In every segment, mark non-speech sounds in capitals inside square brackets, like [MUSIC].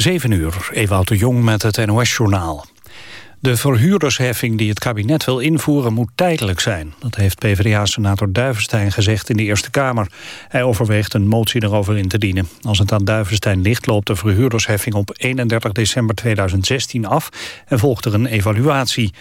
7 uur, Ewout de Jong met het NOS-journaal. De verhuurdersheffing die het kabinet wil invoeren moet tijdelijk zijn. Dat heeft PvdA-senator Duivenstein gezegd in de Eerste Kamer. Hij overweegt een motie erover in te dienen. Als het aan Duivenstein ligt loopt de verhuurdersheffing op 31 december 2016 af... en volgt er een evaluatie.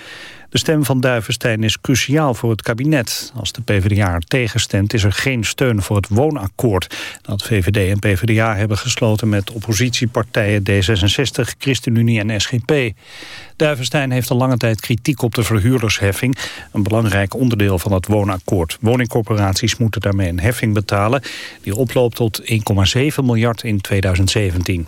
De stem van Duivenstein is cruciaal voor het kabinet. Als de PvdA er tegenstemt is er geen steun voor het woonakkoord... dat VVD en PvdA hebben gesloten met oppositiepartijen D66, ChristenUnie en SGP. Duivenstein heeft al lange tijd kritiek op de verhuurdersheffing... een belangrijk onderdeel van het woonakkoord. Woningcorporaties moeten daarmee een heffing betalen... die oploopt tot 1,7 miljard in 2017.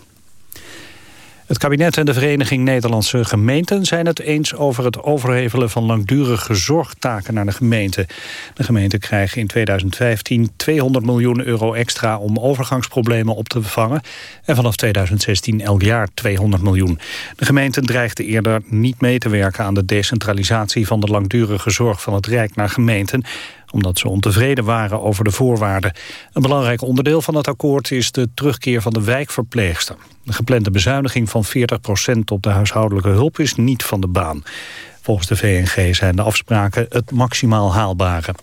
Het kabinet en de Vereniging Nederlandse Gemeenten zijn het eens over het overhevelen van langdurige zorgtaken naar de gemeente. De gemeenten krijgen in 2015 200 miljoen euro extra om overgangsproblemen op te vangen en vanaf 2016 elk jaar 200 miljoen. De gemeenten dreigden eerder niet mee te werken aan de decentralisatie van de langdurige zorg van het Rijk naar gemeenten omdat ze ontevreden waren over de voorwaarden. Een belangrijk onderdeel van het akkoord is de terugkeer van de wijkverpleegster. De geplande bezuiniging van 40% op de huishoudelijke hulp is niet van de baan. Volgens de VNG zijn de afspraken het maximaal haalbare.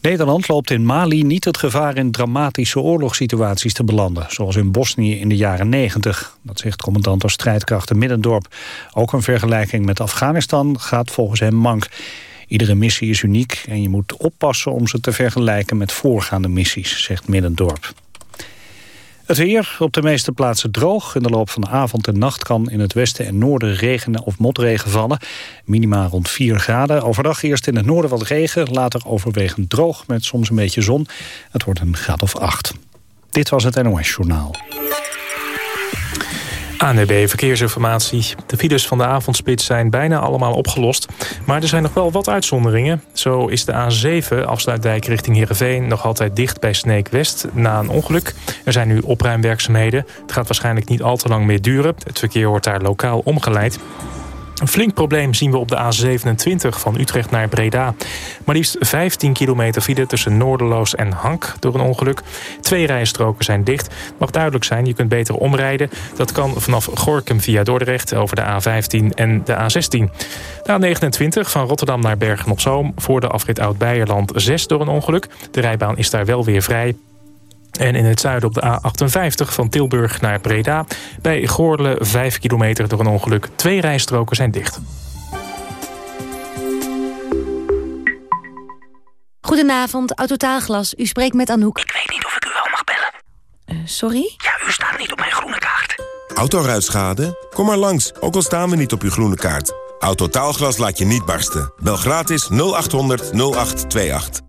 Nederland loopt in Mali niet het gevaar in dramatische oorlogssituaties te belanden, zoals in Bosnië in de jaren 90. Dat zegt commandant der strijdkrachten Middendorp. Ook een vergelijking met Afghanistan gaat volgens hem mank. Iedere missie is uniek en je moet oppassen om ze te vergelijken met voorgaande missies, zegt Middendorp. Het weer op de meeste plaatsen droog. In de loop van de avond en nacht kan in het westen en noorden regenen of motregen vallen. Minima rond 4 graden. Overdag eerst in het noorden wat regen, later overwegend droog met soms een beetje zon. Het wordt een graad of 8. Dit was het NOS Journaal. ANWB Verkeersinformatie. De files van de avondspits zijn bijna allemaal opgelost. Maar er zijn nog wel wat uitzonderingen. Zo is de A7 afsluitdijk richting Heerenveen... nog altijd dicht bij Sneek West na een ongeluk. Er zijn nu opruimwerkzaamheden. Het gaat waarschijnlijk niet al te lang meer duren. Het verkeer wordt daar lokaal omgeleid. Een flink probleem zien we op de A27 van Utrecht naar Breda. Maar liefst 15 kilometer file tussen Noorderloos en Hank door een ongeluk. Twee rijstroken zijn dicht. Mag duidelijk zijn, je kunt beter omrijden. Dat kan vanaf Gorkum via Dordrecht over de A15 en de A16. De A29 van Rotterdam naar Bergen-op-Zoom... voor de afrit Oud-Beierland 6 door een ongeluk. De rijbaan is daar wel weer vrij. En in het zuiden op de A58 van Tilburg naar Breda... bij Goorle 5 kilometer door een ongeluk. Twee rijstroken zijn dicht. Goedenavond, Autotaalglas. U spreekt met Anouk. Ik weet niet of ik u wel mag bellen. Uh, sorry? Ja, u staat niet op mijn groene kaart. Autoruitschade? Kom maar langs, ook al staan we niet op uw groene kaart. Autotaalglas laat je niet barsten. Bel gratis 0800 0828.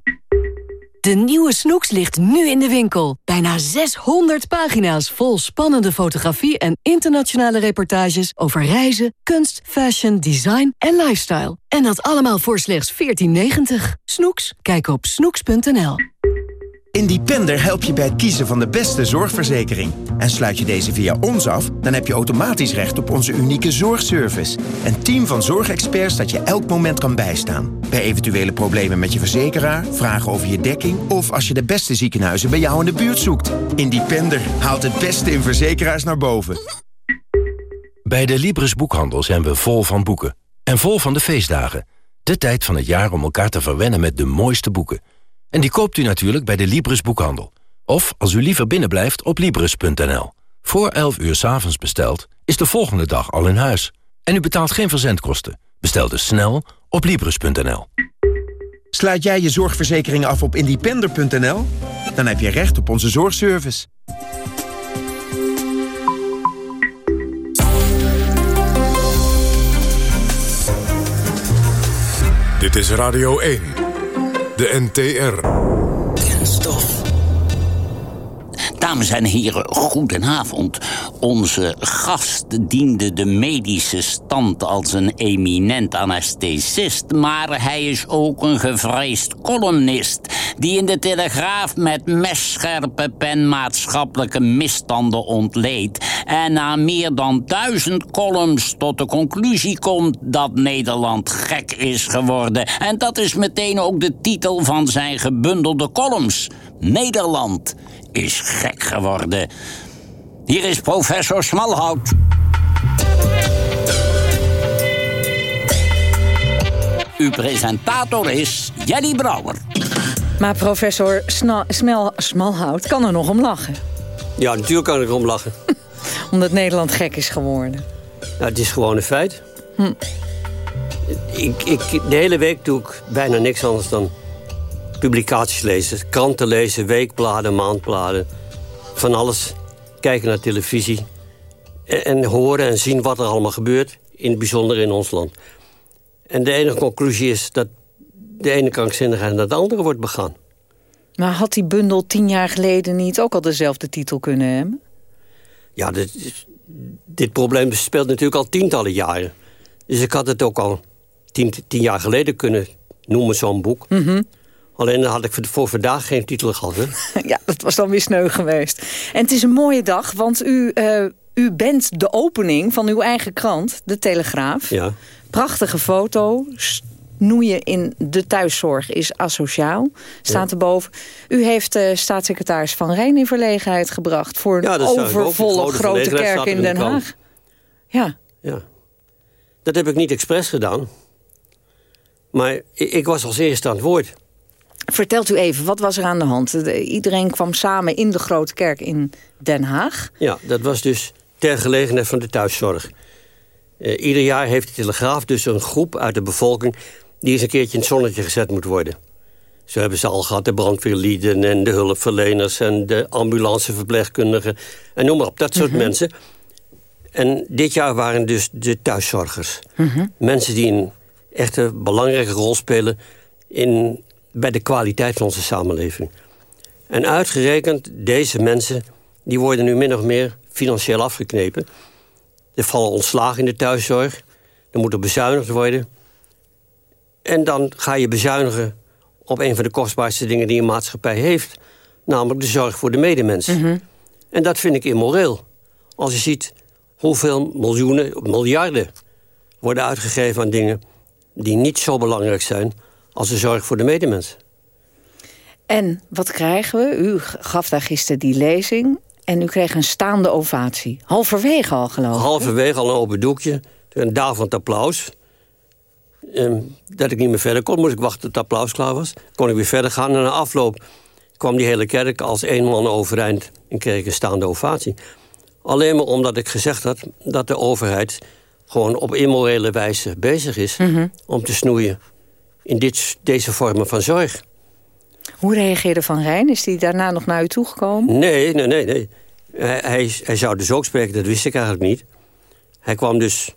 De nieuwe Snoeks ligt nu in de winkel. Bijna 600 pagina's vol spannende fotografie en internationale reportages over reizen, kunst, fashion, design en lifestyle. En dat allemaal voor slechts 14,90. Snoeks? Kijk op snoeks.nl. Independer helpt je bij het kiezen van de beste zorgverzekering. En sluit je deze via ons af, dan heb je automatisch recht op onze unieke zorgservice. Een team van zorgexperts dat je elk moment kan bijstaan. Bij eventuele problemen met je verzekeraar, vragen over je dekking... of als je de beste ziekenhuizen bij jou in de buurt zoekt. Independer haalt het beste in verzekeraars naar boven. Bij de Libris Boekhandel zijn we vol van boeken. En vol van de feestdagen. De tijd van het jaar om elkaar te verwennen met de mooiste boeken... En die koopt u natuurlijk bij de Libris Boekhandel. Of, als u liever binnenblijft, op Libris.nl. Voor 11 uur s'avonds besteld, is de volgende dag al in huis. En u betaalt geen verzendkosten. Bestel dus snel op Libris.nl. Sluit jij je zorgverzekering af op independer.nl? Dan heb je recht op onze zorgservice. Dit is Radio 1. De NTR. Dames en heren, goedenavond. Onze gast diende de medische stand als een eminent anesthesist... maar hij is ook een gevreesd columnist... die in de Telegraaf met messcherpe pen maatschappelijke misstanden ontleedt... en na meer dan duizend columns tot de conclusie komt... dat Nederland gek is geworden. En dat is meteen ook de titel van zijn gebundelde columns. Nederland is gek geworden. Hier is professor Smalhout. Uw presentator is Jenny Brouwer. Maar professor Sna Smel Smalhout kan er nog om lachen. Ja, natuurlijk kan ik erom lachen. [LAUGHS] Omdat Nederland gek is geworden. Nou, het is gewoon een feit. Hm. Ik, ik, de hele week doe ik bijna niks anders dan publicaties lezen. Kranten lezen, weekbladen, maandbladen. Van alles. Kijken naar televisie. En, en horen en zien wat er allemaal gebeurt. In het bijzonder in ons land. En de enige conclusie is dat de ene krankzinnigheid naar de andere wordt begaan. Maar had die bundel tien jaar geleden niet ook al dezelfde titel kunnen hebben? Ja, dit, dit probleem speelt natuurlijk al tientallen jaren. Dus ik had het ook al tien, tien jaar geleden kunnen noemen, zo'n boek. Mhm. Alleen dan had ik voor vandaag geen titel gehad. Hè? [LAUGHS] ja, dat was dan weer sneu geweest. En het is een mooie dag, want u, uh, u bent de opening van uw eigen krant, De Telegraaf. Ja. Prachtige foto, snoeien in de thuiszorg is asociaal, staat erboven. U heeft uh, staatssecretaris Van Rijn in verlegenheid gebracht... voor een ja, overvolle grote kerk in Den Haag. Ja. ja. Dat heb ik niet expres gedaan. Maar ik, ik was als eerste aan het woord. Vertelt u even, wat was er aan de hand? Iedereen kwam samen in de Grote Kerk in Den Haag. Ja, dat was dus ter gelegenheid van de thuiszorg. Uh, ieder jaar heeft de Telegraaf dus een groep uit de bevolking... die eens een keertje in het zonnetje gezet moet worden. Zo hebben ze al gehad de brandweerlieden en de hulpverleners... en de ambulanceverpleegkundigen en noem maar op, dat soort Mhm. mensen. En dit jaar waren dus de thuiszorgers. Mhm. Mensen die een echte belangrijke rol spelen... In, bij de kwaliteit van onze samenleving. En uitgerekend, deze mensen... die worden nu min of meer financieel afgeknepen. Er vallen ontslagen in de thuiszorg. Er moet er bezuinigd worden. En dan ga je bezuinigen op een van de kostbaarste dingen die een maatschappij heeft. Namelijk de zorg voor de medemens. En dat vind ik immoreel. Als je ziet hoeveel miljoenen, miljarden worden uitgegeven aan dingen... die niet zo belangrijk zijn als de zorg voor de medemens. En wat krijgen we? U gaf daar gisteren die lezing en u kreeg een staande ovatie. Halverwege al, geloof ik. Halverwege al een open doekje, een daverend applaus. Ehm, dat ik niet meer verder kon, moest ik wachten tot het applaus klaar was. Kon ik weer verder gaan en na afloop kwam die hele kerk als één man overeind... en kreeg ik een staande ovatie. Alleen maar omdat ik gezegd had dat de overheid... gewoon op immorele wijze bezig is om te snoeien... in dit, deze vormen van zorg. Hoe reageerde Van Rijn? Is hij daarna nog naar u toegekomen? Nee, nee, nee. nee. Hij, hij, hij zou dus ook spreken, dat wist ik eigenlijk niet. Hij kwam dus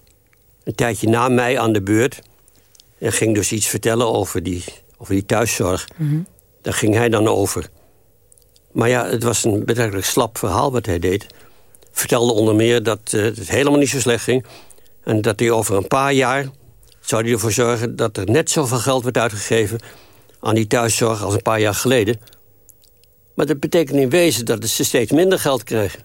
een tijdje na mij aan de beurt... en ging dus iets vertellen over die, over die thuiszorg. Daar ging hij dan over. Maar ja, het was een betrekkelijk slap verhaal wat hij deed. Vertelde onder meer dat eh, het helemaal niet zo slecht ging... en dat hij over een paar jaar zou hij ervoor zorgen... dat er net zoveel geld werd uitgegeven aan die thuiszorg als een paar jaar geleden. Maar dat betekent in wezen dat ze steeds minder geld krijgen.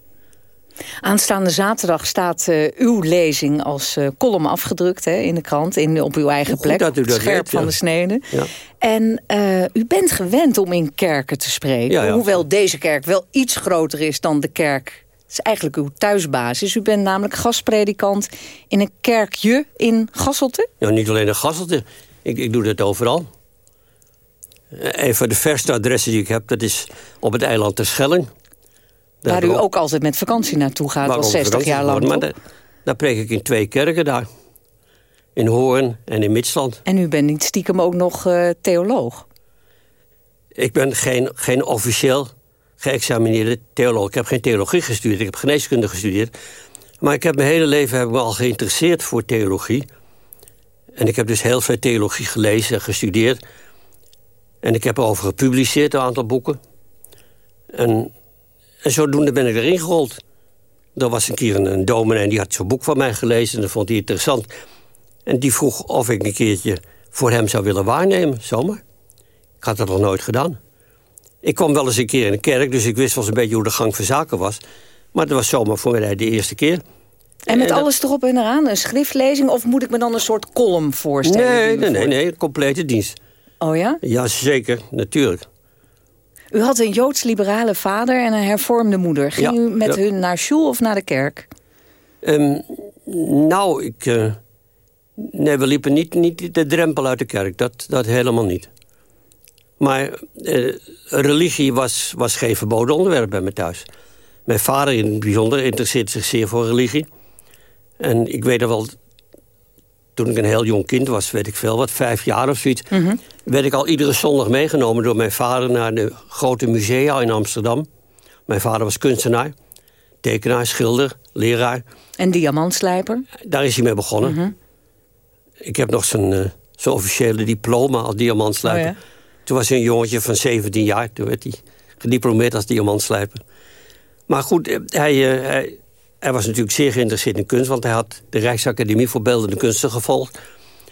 Aanstaande zaterdag staat eh, uw lezing als eh, column afgedrukt hè, in de krant, in, op uw eigen Goed plek, dat u dat scherp weet, van ja. de snede. Ja. En eh, u bent gewend om in kerken te spreken. Ja. Hoewel deze kerk wel iets groter is dan de kerk. Het is eigenlijk uw thuisbasis. U bent namelijk gastpredikant in een kerkje in Gasselte. Nou, niet alleen een gasselte. Ik, ik doe dat overal. Eh, Een van de verste adressen die ik heb, dat is op het eiland Terschelling. Daar waar u ook altijd met vakantie naartoe gaat, al ik op 60 vakantie jaar lang. Maar daar preek ik in twee kerken daar. In Hoorn en in Midsland. En u bent niet stiekem ook nog eh, theoloog. Ik ben geen, geen officieel geëxamineerde theoloog. Ik heb geen theologie gestudeerd, ik heb geneeskunde gestudeerd. Maar ik heb mijn hele leven heb me al geïnteresseerd voor theologie. En ik heb dus heel veel theologie gelezen en gestudeerd. En ik heb erover gepubliceerd, een aantal boeken. En, en zodoende ben ik erin gerold. Er was een keer een, een dominee en die had zo'n boek van mij gelezen... en dat vond hij interessant. En die vroeg of ik een keertje voor hem zou willen waarnemen, zomaar. Ik had dat nog nooit gedaan. Ik kwam wel eens een keer in een kerk, dus ik wist wel eens een beetje hoe de gang van zaken was. Maar dat was zomaar voor mij de eerste keer. En met alles erop en eraan, een schriftlezing... of moet ik me dan een soort column voorstellen? Nee, nee, nee, nee, complete dienst. Oh ja? Ja, zeker, natuurlijk. U had een Joods-liberale vader en een hervormde moeder. Ging Ja, u met ja. hun naar school of naar de kerk? Ehm, nou, ik... eh, nee, we liepen niet, niet de drempel uit de kerk. Dat, dat helemaal niet. Maar eh, religie was, was geen verboden onderwerp bij me thuis. Mijn vader in het bijzonder interesseerde zich zeer voor religie. En ik weet er wel... Toen ik een heel jong kind was, weet ik veel, wat vijf jaar of zoiets... werd ik al iedere zondag meegenomen door mijn vader... naar de grote musea in Amsterdam. Mijn vader was kunstenaar, tekenaar, schilder, leraar. En diamantslijper? Daar is hij mee begonnen. Ik heb nog zijn, eh, zijn officiële diploma als diamantslijper. Oh ja? Toen was hij een jongetje van 17 jaar. Toen werd hij gediplomeerd als diamantslijper. Maar goed, eh, hij, eh, hij, hij was natuurlijk zeer geïnteresseerd in kunst... want hij had de Rijksacademie voor Beeldende Kunsten gevolgd.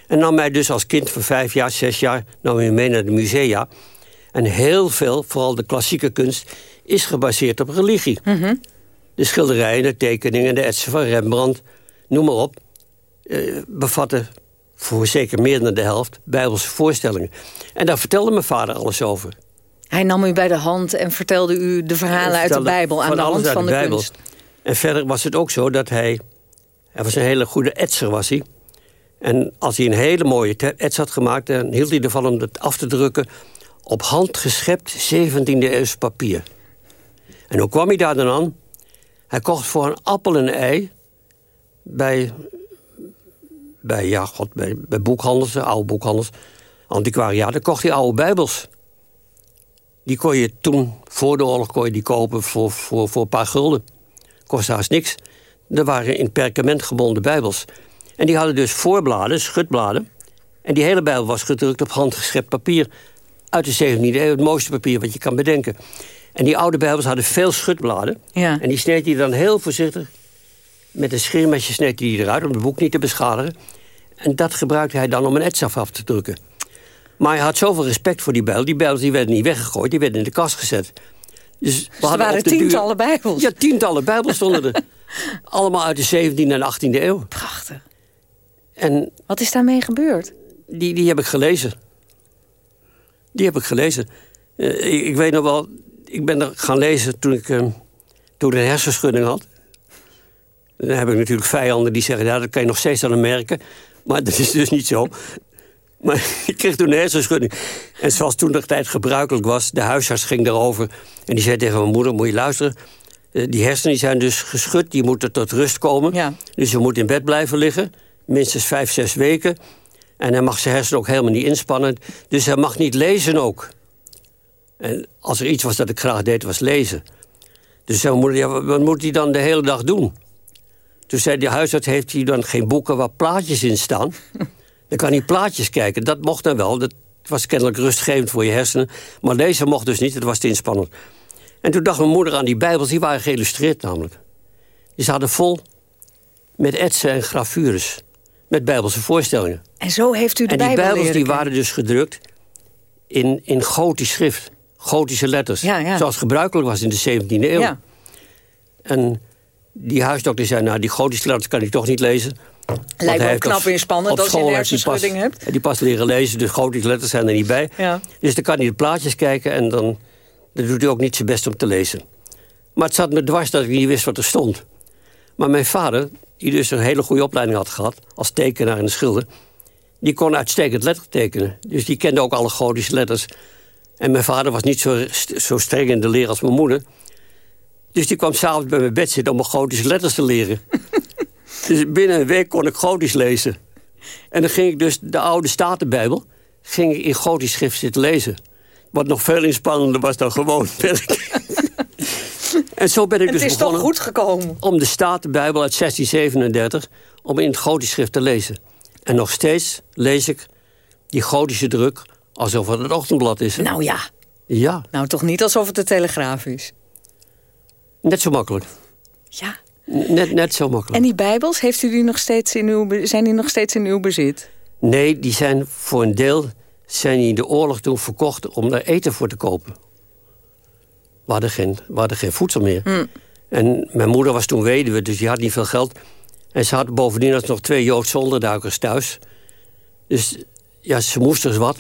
En nam mij dus als kind van vijf jaar, zes jaar... nam hij mee naar de musea. En heel veel, vooral de klassieke kunst... is gebaseerd op religie. De schilderijen, de tekeningen, de etsen van Rembrandt... noem maar op, eh, bevatten voor zeker meer dan de helft... bijbelse voorstellingen. En daar vertelde mijn vader alles over. Hij nam u bij de hand en vertelde u de verhalen uit de Bijbel... aan de alles hand van de, Bijbel. kunst. En verder was het ook zo dat hij... Hij was een hele goede etser, was hij. En als hij een hele mooie ets had gemaakt... dan hield hij ervan om het af te drukken... op handgeschept 17e eeuws papier. En hoe kwam hij daar dan aan? Hij kocht voor een appel en ei... bij, bij, ja, god, bij, bij boekhandels, eh, oude boekhandels... antiquariaten, kocht hij oude bijbels. Die kon je toen, voor de oorlog, kon je die kopen voor, voor, voor een paar gulden. Kostte haast niks. Er waren in perkament gebonden bijbels. En die hadden dus voorbladen, schutbladen. En die hele bijbel was gedrukt op handgeschept papier. Uit de 17e eeuw, het mooiste papier wat je kan bedenken. En die oude bijbels hadden veel schutbladen. Ja. En die sneed hij dan heel voorzichtig... met een scheermesje sneed hij die eruit om het boek niet te beschadigen. En dat gebruikte hij dan om een etsaf af te drukken. Maar hij had zoveel respect voor die bijbel. Die bijbels die werden niet weggegooid, die werden in de kast gezet. Dus, we hadden waren duur- tientallen bijbels. Ja, tientallen bijbels stonden er. [LAUGHS] Allemaal uit de 17e en 18e eeuw. Prachtig. En Wat is daarmee gebeurd? die, die heb ik gelezen. Die heb ik gelezen. Eh, ik, ik weet nog wel, ik ben er gaan lezen toen ik, eh, toen een hersenschudding had. Dan heb ik natuurlijk vijanden die zeggen, ja, dat kan je nog steeds aan hem merken. Maar dat is dus niet zo. Maar [LAUGHS] ik kreeg toen een hersenschudding. En zoals toen de tijd gebruikelijk was, de huisarts ging daarover. En die zei tegen mijn moeder, moet je luisteren. eh, Die hersenen die zijn dus geschud, die moeten tot rust komen. Ja. Dus je moet in bed blijven liggen, minstens vijf, zes weken. En hij mag zijn hersenen ook helemaal niet inspannen. Dus hij mag niet lezen ook. En als er iets was dat ik graag deed, was lezen. Dus zei mijn moeder, ja, wat moet hij dan de hele dag doen? Toen zei de huisarts, heeft hij dan geen boeken waar plaatjes in staan? [LAUGHS] Dan kan hij plaatjes kijken. Dat mocht dan wel. Dat was kennelijk rustgevend voor je hersenen. Maar lezen mocht dus niet, dat was te inspannend. En toen dacht mijn moeder aan die bijbels, die waren geïllustreerd namelijk. Die zaten vol met etsen en gravures. Met bijbelse voorstellingen. En zo heeft u de En die Bijbel bijbels die waren dus gedrukt in, in gotisch schrift. Gotische letters. Ja, ja. Zoals gebruikelijk was in de 17e eeuw. Ja. En die huisdokter zei, nou, die gotische letters kan ik toch niet lezen. Lijkt me knap inspannend op als je een hersenschudding hebt. Die pas leren lezen, dus gotische letters zijn er niet bij. Ja. Dus dan kan hij de plaatjes kijken en dan, dan doet hij ook niet zijn best om te lezen. Maar het zat me dwars dat ik niet wist wat er stond. Maar mijn vader, die dus een hele goede opleiding had gehad... als tekenaar en schilder... die kon uitstekend letter tekenen. Dus die kende ook alle gotische letters. En mijn vader was niet zo, zo streng in de leer als mijn moeder. Dus die kwam s'avonds bij mijn bed zitten om mijn gotische letters te leren. [LAUGHS] dus binnen een week kon ik gotisch lezen. En dan ging ik dus de oude Statenbijbel... ging ik in gotisch schrift zitten lezen. Wat nog veel inspannender was dan gewoon [LAUGHS] werk. [LAUGHS] en zo ben ik Het dus is toch goed gekomen. om de Statenbijbel uit 1637... om in het gotisch schrift te lezen. En nog steeds lees ik die gotische druk... alsof het het ochtendblad is. Nou ja, Ja, nou toch niet alsof het de Telegraaf is. Net zo makkelijk. Ja. Net, net zo makkelijk. En die Bijbels, heeft u die nog steeds in uw, zijn die nog steeds in uw bezit? Nee, die zijn voor een deel zijn die in de oorlog toen verkocht om daar eten voor te kopen. We hadden geen, we hadden geen voedsel meer. Hm. En mijn moeder was toen weduwe, dus die had niet veel geld. En ze had bovendien nog twee Joodse onderduikers thuis. Dus ja, ze moest dus wat.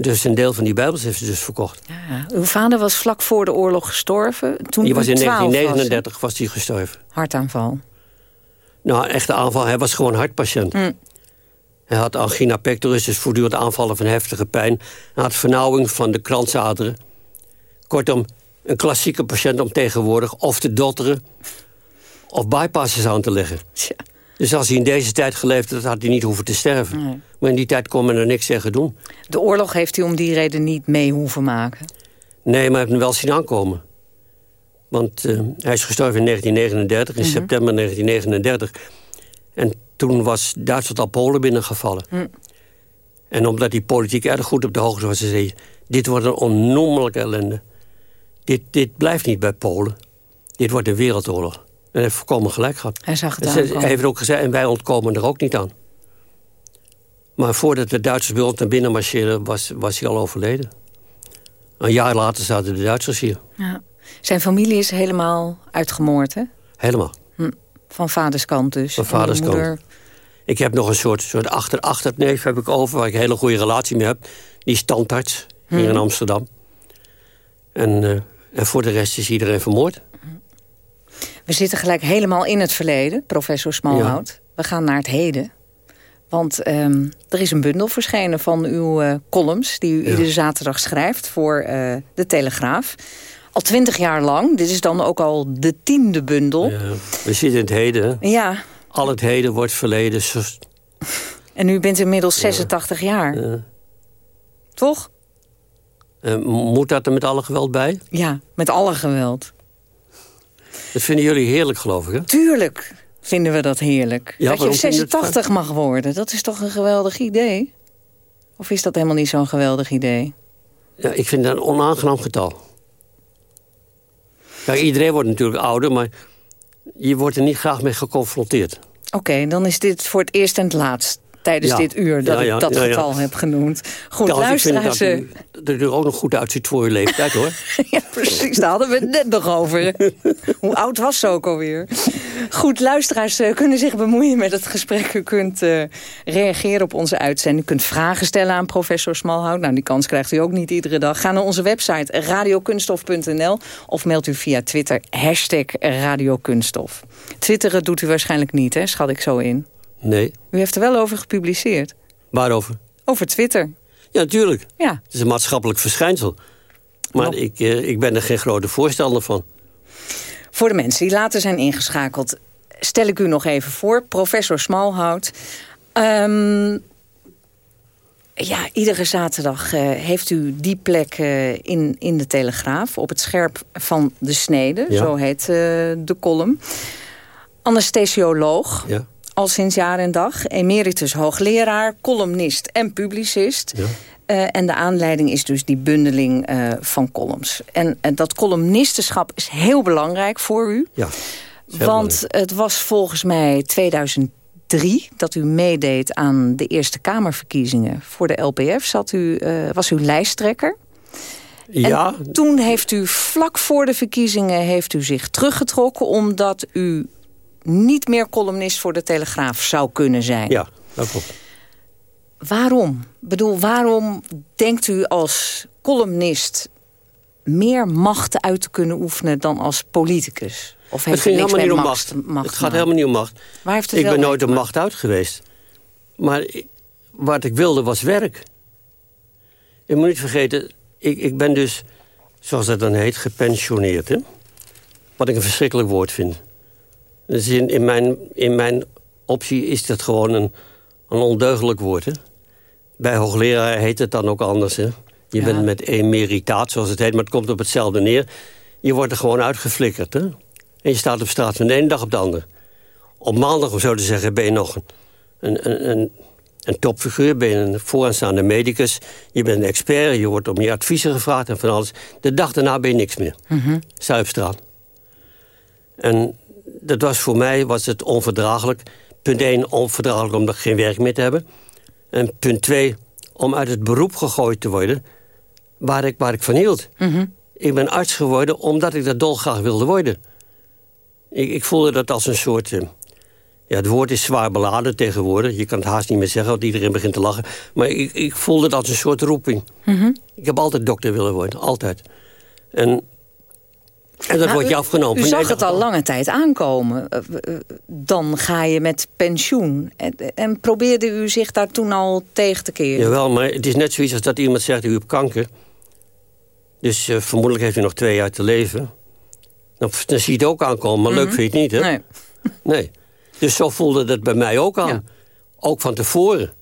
Dus een deel van die bijbels heeft ze dus verkocht. Ja, uw vader was vlak voor de oorlog gestorven. Toen die was in 1939 was, was hij gestorven. Hartaanval. Nou, een echte aanval. Hij was gewoon hartpatiënt. Hm. Hij had angina pectoris, dus voortdurend aanvallen van heftige pijn. Hij had vernauwing van de kransaderen. Kortom, een klassieke patiënt om tegenwoordig of te dotteren... of bypasses aan te leggen. Tja. Dus als hij in deze tijd geleefd had, had hij niet hoeven te sterven. Nee. Maar in die tijd kon men er niks tegen doen. De oorlog heeft u om die reden niet mee hoeven maken. Nee, maar hij heeft hem wel zien aankomen. Want uh, hij is gestorven in 1939, in Mhm. september 1939. En toen was Duitsland al Polen binnengevallen. Hm. En omdat die politiek erg goed op de hoogte was... ze zei, dit wordt een onnoemelijke ellende. Dit, dit blijft niet bij Polen. Dit wordt een wereldoorlog. En hij heeft volkomen gelijk gehad. Hij zag het aankomen. Hij heeft ook gezegd, en wij ontkomen er ook niet aan. Maar voordat de Duitsers bij ons naar binnen marcheerden... was, was hij al overleden. Een jaar later zaten de Duitsers hier. Ja. Zijn familie is helemaal uitgemoord, hè? Helemaal. Hm. Van vaders kant dus. Van vaders kant. Ik heb nog een soort, soort achter, achterneef heb ik over... waar ik een hele goede relatie mee heb. Die is tandarts hier Hmm. in Amsterdam. En, eh, en voor de rest is iedereen vermoord. We zitten gelijk helemaal in het verleden, professor Smalhout. We gaan naar het heden. Want ehm, er is een bundel verschenen van uw eh, columns... die u Ja. iedere zaterdag schrijft voor eh, De Telegraaf. Al twintig jaar lang. Dit is dan ook al de tiende bundel. Ja, we zitten in het heden. Ja, Al het heden wordt verleden. En u bent inmiddels 86 jaar. Toch? eh, moet dat er met alle geweld bij? Ja, met alle geweld. Dat vinden jullie heerlijk, geloof ik, hè? Tuurlijk vinden we dat heerlijk. Ja, dat je waarom vind je het 86 mag worden, dat is toch een geweldig idee? Of is dat helemaal niet zo'n geweldig idee? Ja, ik vind dat een onaangenaam getal. Iedereen wordt natuurlijk ouder, maar je wordt er niet graag mee geconfronteerd. Oké, dan is dit voor het eerst en het laatst tijdens Ja. dit uur dat Ja, ja, ik dat getal heb genoemd. Goed, luisteraars... dat eh, u dat u er ook nog goed uitziet voor uw leeftijd, hoor. [LAUGHS] ja, precies, daar hadden we het net nog over. [LAUGHS] Hoe oud was ze ook alweer? Goed, luisteraars eh, kunnen zich bemoeien met het gesprek. U kunt eh, reageren op onze uitzending. U kunt vragen stellen aan professor Smalhout. Nou, die kans krijgt u ook niet iedere dag. Ga naar onze website radiokunstof.nl of mailt u via Twitter hashtag radiokunstof. Twitteren doet u waarschijnlijk niet, hè? schat ik zo in. Nee, U heeft er wel over gepubliceerd. waarover? Over Twitter. Ja, natuurlijk. Ja, Het is een maatschappelijk verschijnsel. Maar ik, eh, ik ben er geen grote voorstander van. Voor de mensen die later zijn ingeschakeld... stel ik u nog even voor, professor Smalhout. Ehm, ja, iedere zaterdag eh, heeft u die plek eh, in, in de Telegraaf... op het scherp van de snede, Ja. zo heet de column. Anesthesioloog, Ja, al sinds jaar en dag. Emeritus hoogleraar, columnist en publicist. ja. Eh, en de aanleiding is dus die bundeling eh, van columns. En, en dat columnistenschap is heel belangrijk voor u. ja. Want het was volgens mij 2003 dat u meedeed aan de Eerste Kamerverkiezingen. Voor de LPF zat u, eh, was u lijsttrekker. Ja, En toen heeft u vlak voor de verkiezingen heeft u zich teruggetrokken... omdat u niet meer columnist voor de Telegraaf zou kunnen zijn. ja, dat klopt. Waarom? Ik bedoel, waarom denkt u als columnist meer macht uit te kunnen oefenen dan als politicus? Of heeft Het ging helemaal niet om macht, macht. macht Het gaat helemaal niet om macht. Waar heeft het Ik ben nooit maken? macht uit geweest. Maar ik- wat ik wilde was werk. Je moet niet vergeten, ik, ik ben dus, zoals dat dan heet, gepensioneerd. Hè? Wat ik een verschrikkelijk woord vind. Dus in, in, mijn, in mijn optie is dat gewoon een, een ondeugelijk woord. Hè? Bij hoogleraar heet het dan ook anders. Hè? Je Ja. bent met emeritaat, zoals het heet, maar het komt op hetzelfde neer. Je wordt er gewoon uitgeflikkerd. Hè? En je staat op straat van de ene dag op de andere. Op maandag, om zo te zeggen, ben je nog een, een, een, een, topfiguur. Ben je een vooraanstaande medicus. Je bent een expert, je wordt om je adviezen gevraagd en van alles. De dag daarna ben je niks meer. Je op straat. En dat was voor mij was het onverdraaglijk. Punt 1, onverdraaglijk omdat ik geen werk meer te hebben. En punt 2, om uit het beroep gegooid te worden... waar ik, waar ik van hield. Ik ben arts geworden omdat ik dat dolgraag wilde worden. Ik, ik voelde dat als een soort... eh, Ja, het woord is zwaar beladen tegenwoordig. Je kan het haast niet meer zeggen, want iedereen begint te lachen. Maar ik, ik voelde het als een soort roeping. Mhm. Ik heb altijd dokter willen worden, altijd. En, en dat wordt je u- afgenomen. U zag het al lange tijd aankomen. Eh, eh, Dan ga je met pensioen. En, en probeerde u zich daar toen al tegen te keren? Jawel, maar het is net zoiets als dat iemand zegt, u hebt kanker. Dus eh, vermoedelijk heeft u nog twee jaar te leven. Dan, dan zie je het ook aankomen, maar leuk Mhm. vind je het niet, hè? Nee. [LAUGHS] Nee. Dus zo voelde het bij mij ook aan. Ja. Ook van tevoren.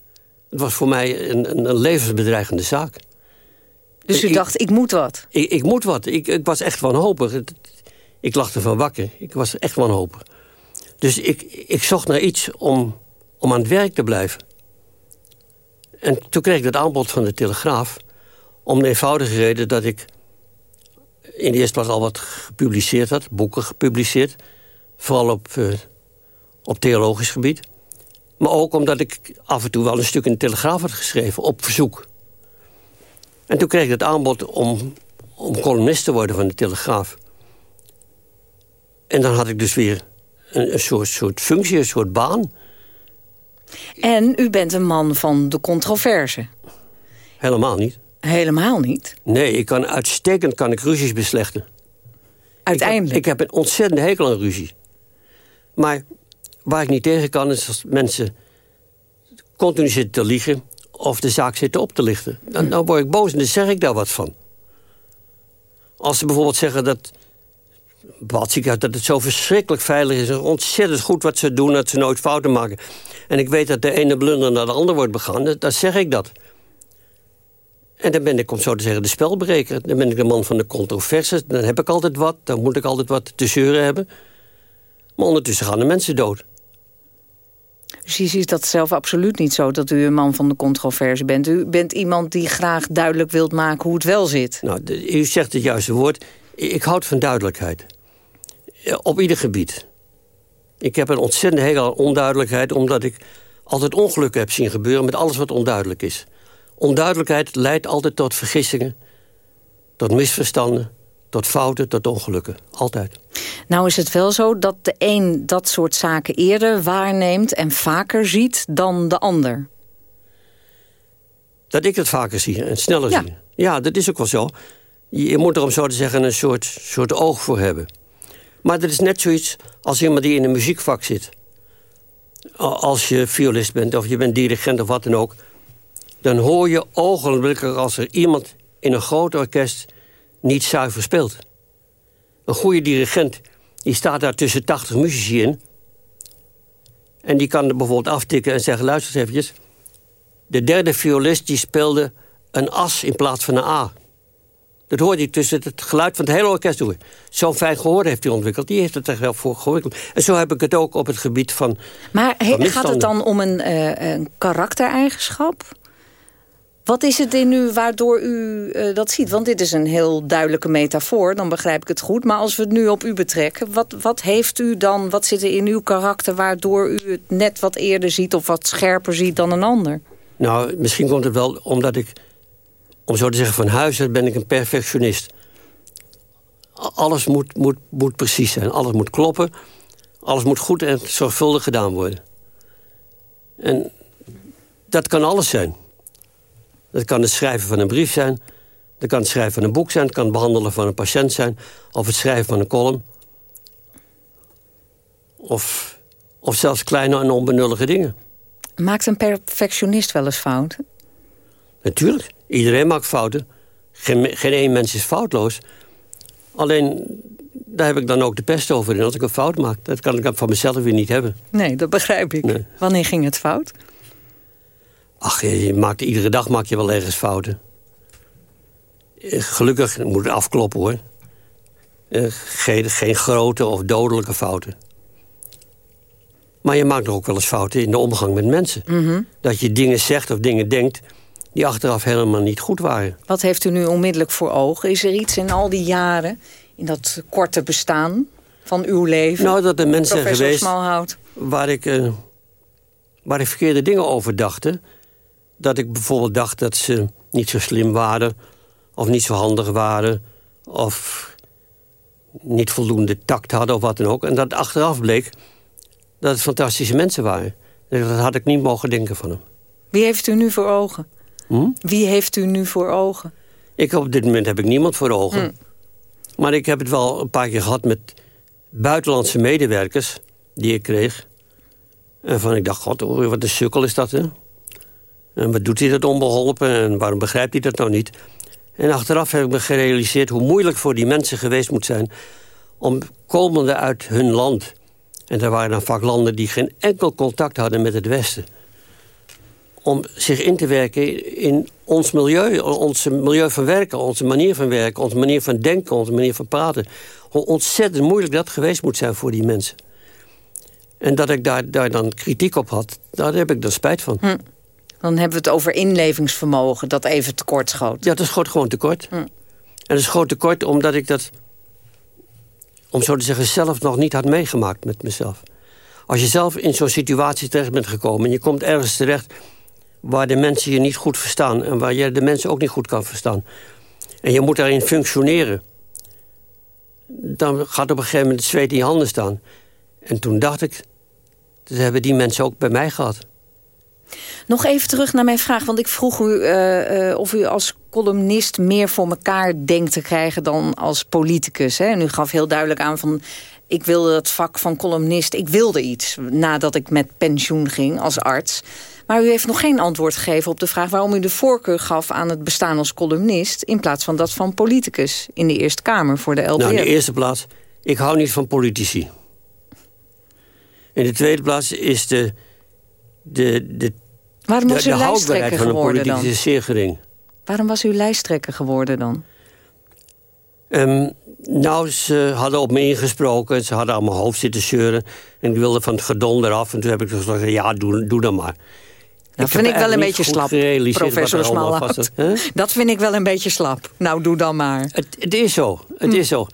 Het was voor mij een, een, een levensbedreigende zaak. Dus u Ik- dacht, ik moet wat. Ik, ik moet wat. Ik, ik was echt wanhopig. Ik lag ervan wakker. Ik was echt wanhopig. Dus ik, ik zocht naar iets om, om aan het werk te blijven. En toen kreeg ik het aanbod van de Telegraaf... om de eenvoudige reden dat ik in de eerste plaats al wat gepubliceerd had. Boeken gepubliceerd. Vooral op, eh, op theologisch gebied. Maar ook omdat ik af en toe wel een stuk in de Telegraaf had geschreven. Op verzoek. En toen kreeg ik het aanbod om, om columnist te worden van de Telegraaf. En dan had ik dus weer een, een soort, soort functie, een soort baan. En u bent een man van de controverse. Helemaal niet. Helemaal niet. Nee, ik kan uitstekend kan ik ruzies beslechten. Uiteindelijk. Ik heb, ik heb een ontzettende hekel aan ruzie. Maar waar ik niet tegen kan, is als mensen continu zitten te liegen... of de zaak zitten op te lichten. Dan, dan word ik boos en dan zeg ik daar wat van. Als ze bijvoorbeeld zeggen dat... Wat ziekenhuis, dat het zo verschrikkelijk veilig is... en ontzettend goed wat ze doen, dat ze nooit fouten maken. En ik weet dat de ene blunder naar de ander wordt begaan, dan zeg ik dat. En dan ben ik, om zo te zeggen, de spelbreker. Dan ben ik de man van de controverses. Dan heb ik altijd wat, dan moet ik altijd wat te zeuren hebben. Maar ondertussen gaan de mensen dood. Dus ziet dat zelf absoluut niet zo, dat u een man van de controverse bent. U bent iemand die graag duidelijk wilt maken hoe het wel zit. Nou, u zegt het juiste woord. Ik houd van duidelijkheid. Op ieder gebied. Ik heb een ontzettende hekel aan onduidelijkheid... omdat ik altijd ongelukken heb zien gebeuren met alles wat onduidelijk is. Onduidelijkheid leidt altijd tot vergissingen... tot misverstanden, tot fouten, tot ongelukken. Altijd. Nou is het wel zo dat de een dat soort zaken eerder waarneemt... en vaker ziet dan de ander. Dat ik het vaker zie en sneller Ja. zie. Ja, dat is ook wel zo. Je, moet er om zo te zeggen een soort, soort oog voor hebben. Maar dat is net zoiets als iemand die in een muziekvak zit. Als je violist bent of je bent dirigent of wat dan ook... dan hoor je ogenblikkelijk als er iemand in een groot orkest niet zuiver speelt. Een goede dirigent die staat daar tussen 80 muzici in... en die kan er bijvoorbeeld aftikken en zeggen... luister eens eventjes, de derde violist die speelde een as in plaats van een A. Dat hoorde hij tussen het geluid van het hele orkest door. Zo'n fijn gehoor heeft hij ontwikkeld. Die heeft het er wel voor gewikkeld. En zo heb ik het ook op het gebied van... Maar he- van gaat het dan om een, eh, een karaktereigenschap? Wat is het in u waardoor u eh, dat ziet? Want dit is een heel duidelijke metafoor, dan begrijp ik het goed. Maar als we het nu op u betrekken, wat, wat heeft u dan, wat zit er in uw karakter... waardoor u het net wat eerder ziet of wat scherper ziet dan een ander? Nou, misschien komt het wel omdat ik... om zo te zeggen, van huis uit ben ik een perfectionist. Alles moet, moet, moet precies zijn. Alles moet kloppen. Alles moet goed en zorgvuldig gedaan worden. En dat kan alles zijn. Dat kan het schrijven van een brief zijn. Dat kan het schrijven van een boek zijn. Het kan het behandelen van een patiënt zijn. Of het schrijven van een column. Of, of zelfs kleine en onbenullige dingen. Maakt een perfectionist wel eens fouten? Natuurlijk, iedereen maakt fouten. Geen, geen één mens is foutloos. Alleen, daar heb ik dan ook de pest over in als ik een fout maak. Dat kan ik van mezelf weer niet hebben. Nee, dat begrijp ik. Nee. Wanneer ging het fout? Ach, je maakt, iedere dag maak je wel ergens fouten. Eh, Gelukkig moet het afkloppen hoor. Eh, Geen, geen grote of dodelijke fouten. Maar je maakt nog ook wel eens fouten in de omgang met mensen. Mhm. Dat je dingen zegt of dingen denkt die achteraf helemaal niet goed waren. Wat heeft u nu onmiddellijk voor ogen? Is er iets in al die jaren, in dat korte bestaan van uw leven... Nou, dat er mensen zijn geweest Smalhout? waar ik, eh, waar ik verkeerde dingen over dacht. Dat ik bijvoorbeeld dacht dat ze niet zo slim waren... of niet zo handig waren... of niet voldoende tact hadden of wat dan ook. En dat achteraf bleek dat het fantastische mensen waren. Dat had ik niet mogen denken van hem. Wie heeft u nu voor ogen? Hm? Wie heeft u nu voor ogen? Ik, op dit moment heb ik niemand voor ogen. Hm. Maar ik heb het wel een paar keer gehad met buitenlandse medewerkers... die ik kreeg. En van ik dacht, god, wat een sukkel is dat, hè? En wat doet hij dat onbeholpen en waarom begrijpt hij dat nou niet? En achteraf heb ik me gerealiseerd hoe moeilijk voor die mensen geweest moet zijn... om komende uit hun land... en er waren dan vaak landen die geen enkel contact hadden met het Westen... om zich in te werken in ons milieu, ons milieu van werken... onze manier van werken, onze manier van denken, onze manier van praten. Hoe ontzettend moeilijk dat geweest moet zijn voor die mensen. En dat ik daar, daar dan kritiek op had, daar heb ik dan spijt van. Hm. Dan hebben we het over inlevingsvermogen, dat even tekort schoot. Ja, dat schoot gewoon tekort. Hm. En dat schoot tekort omdat ik dat, om zo te zeggen, zelf nog niet had meegemaakt met mezelf. Als je zelf in zo'n situatie terecht bent gekomen... en je komt ergens terecht waar de mensen je niet goed verstaan... en waar je de mensen ook niet goed kan verstaan... en je moet daarin functioneren... dan gaat op een gegeven moment het zweet in je handen staan. En toen dacht ik, dat hebben die mensen ook bij mij gehad. Nog even terug naar mijn vraag, want ik vroeg u uh, uh, of u als columnist meer voor elkaar denkt te krijgen dan als politicus. Hè? En u gaf heel duidelijk aan van, ik wilde het vak van columnist, ik wilde iets nadat ik met pensioen ging als arts. Maar u heeft nog geen antwoord gegeven op de vraag waarom u de voorkeur gaf aan het bestaan als columnist in plaats van dat van politicus in de Eerste Kamer voor de LPF. Nou, in de eerste plaats, ik hou niet van politici. In de tweede plaats is de, de, de, Waarom was de, u de houdbaarheid van een politicus dan? is zeer gering. Waarom was u lijsttrekker geworden dan? Um, nou, ze hadden op me ingesproken. Ze hadden aan mijn hoofd zitten zeuren. En ik wilde van het gedonder af. En toen heb ik gezegd, ja, doe, doe dan maar. Dat vind ik wel een beetje slap, professor Smalhout. Dat vind ik wel een beetje slap. Nou, doe dan maar. Het, het is zo, het hm. is zo.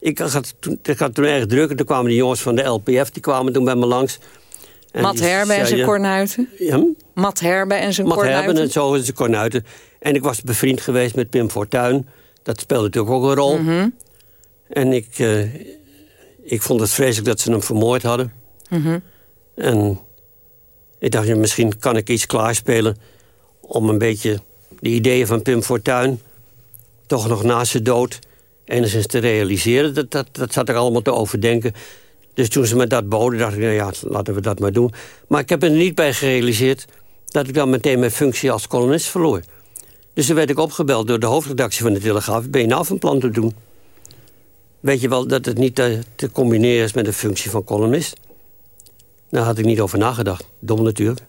Ik had, toen, ik had toen erg druk en toen kwamen de jongens van de LPF... die kwamen toen bij me langs. En Matt Herbe en zijn kornuiten? Ja? Matt Herbe en zijn Matt kornuiten? Herbe en zo zijn kornuiten. En ik was bevriend geweest met Pim Fortuyn. Dat speelde natuurlijk ook een rol. Mm -hmm. En ik, uh, ik vond het vreselijk dat ze hem vermoord hadden. Mm -hmm. En ik dacht, ja, misschien kan ik iets klaarspelen... om een beetje de ideeën van Pim Fortuyn... toch nog na zijn dood enigszins te realiseren. Dat, dat, dat zat ik allemaal te overdenken. Dus toen ze me dat boden, dacht ik, nou ja, laten we dat maar doen. Maar ik heb er niet bij gerealiseerd... dat ik dan meteen mijn functie als columnist verloor. Dus toen werd ik opgebeld door de hoofdredactie van de Telegraaf... ben je nou van plan te doen? Weet je wel dat het niet te, te combineren is met de functie van columnist? Daar had ik niet over nagedacht. Dom natuurlijk.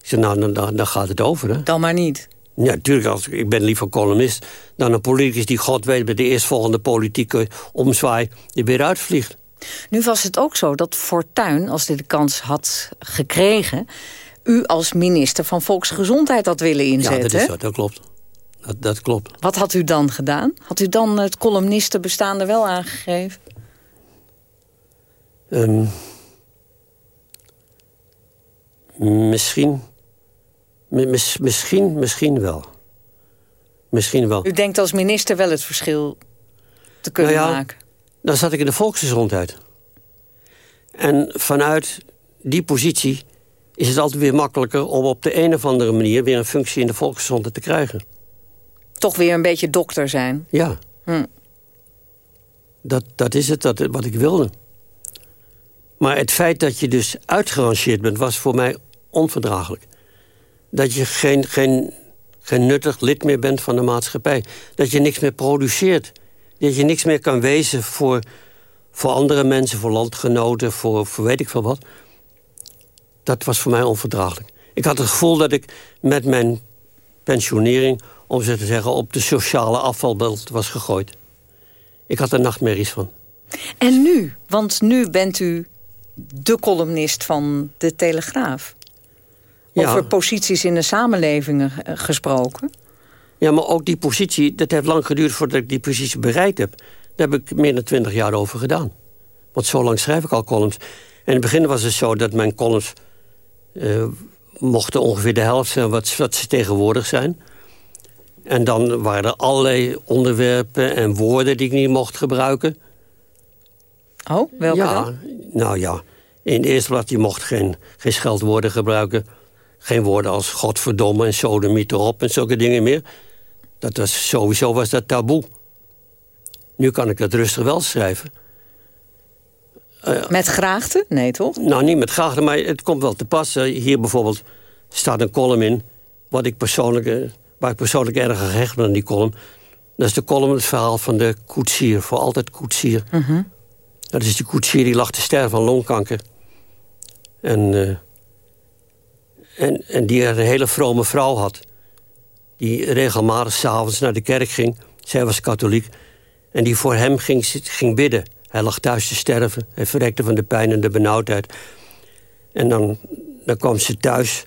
Ik zei, nou, dan, dan gaat het over. Hè? Dan maar niet. Ja, natuurlijk. Als, ik ben liever columnist dan een politicus die God weet... bij de eerstvolgende politieke omzwaai die weer uitvliegt. Nu was het ook zo dat Fortuyn, als hij de kans had gekregen... u als minister van Volksgezondheid had willen inzetten. Ja, dat is zo, dat klopt. Dat, dat klopt. Wat had u dan gedaan? Had u dan het columnistenbestaan er wel aangegeven? Um, misschien... Mis, misschien, misschien wel. Misschien wel. U denkt als minister wel het verschil te kunnen nou ja, maken? Dan zat ik in de volksgezondheid. En vanuit die positie is het altijd weer makkelijker... om op de een of andere manier weer een functie in de volksgezondheid te krijgen. Toch weer een beetje dokter zijn? Ja. Hm. Dat, dat is het dat, wat ik wilde. Maar het feit dat je dus uitgerangeerd bent... was voor mij onverdraaglijk. Dat je geen, geen, geen nuttig lid meer bent van de maatschappij. Dat je niks meer produceert. Dat je niks meer kan wezen voor, voor andere mensen, voor landgenoten... Voor, voor weet ik veel wat. Dat was voor mij onverdraaglijk. Ik had het gevoel dat ik met mijn pensionering... om zo te zeggen, op de sociale afvalbeeld was gegooid. Ik had er nachtmerries van. En nu? Want nu bent u de columnist van De Telegraaf. Ja. Over posities in de samenleving gesproken. Ja, maar ook die positie, dat heeft lang geduurd voordat ik die positie bereikt heb. Daar heb ik meer dan twintig jaar over gedaan. Want zo lang schrijf ik al columns. En in het begin was het zo dat mijn columns... Uh, mochten ongeveer de helft zijn wat, wat ze tegenwoordig zijn. En dan waren er allerlei onderwerpen en woorden die ik niet mocht gebruiken. Oh, welke ja, dan? Nou ja, In de eerste plaats, je mocht geen, geen scheldwoorden gebruiken. Geen woorden als godverdomme en sodemiet erop en zulke dingen meer. Dat was, sowieso was dat taboe. Nu kan ik dat rustig wel schrijven. Uh, met graagte? Nee, toch? Nou, niet met graagte, maar het komt wel te pas. Hier bijvoorbeeld staat een column in... Wat ik persoonlijk, uh, waar ik persoonlijk erg gehecht ben aan die column. Dat is de column het verhaal van de koetsier. Voor altijd koetsier. -hmm. Dat is die koetsier die lag te sterven van longkanker. En, uh, en, en die een hele vrome vrouw had. Die regelmatig s'avonds naar de kerk ging. Zij was katholiek. En die voor hem ging, ging bidden. Hij lag thuis te sterven. Hij verrekte van de pijn en de benauwdheid. En dan, dan kwam ze thuis.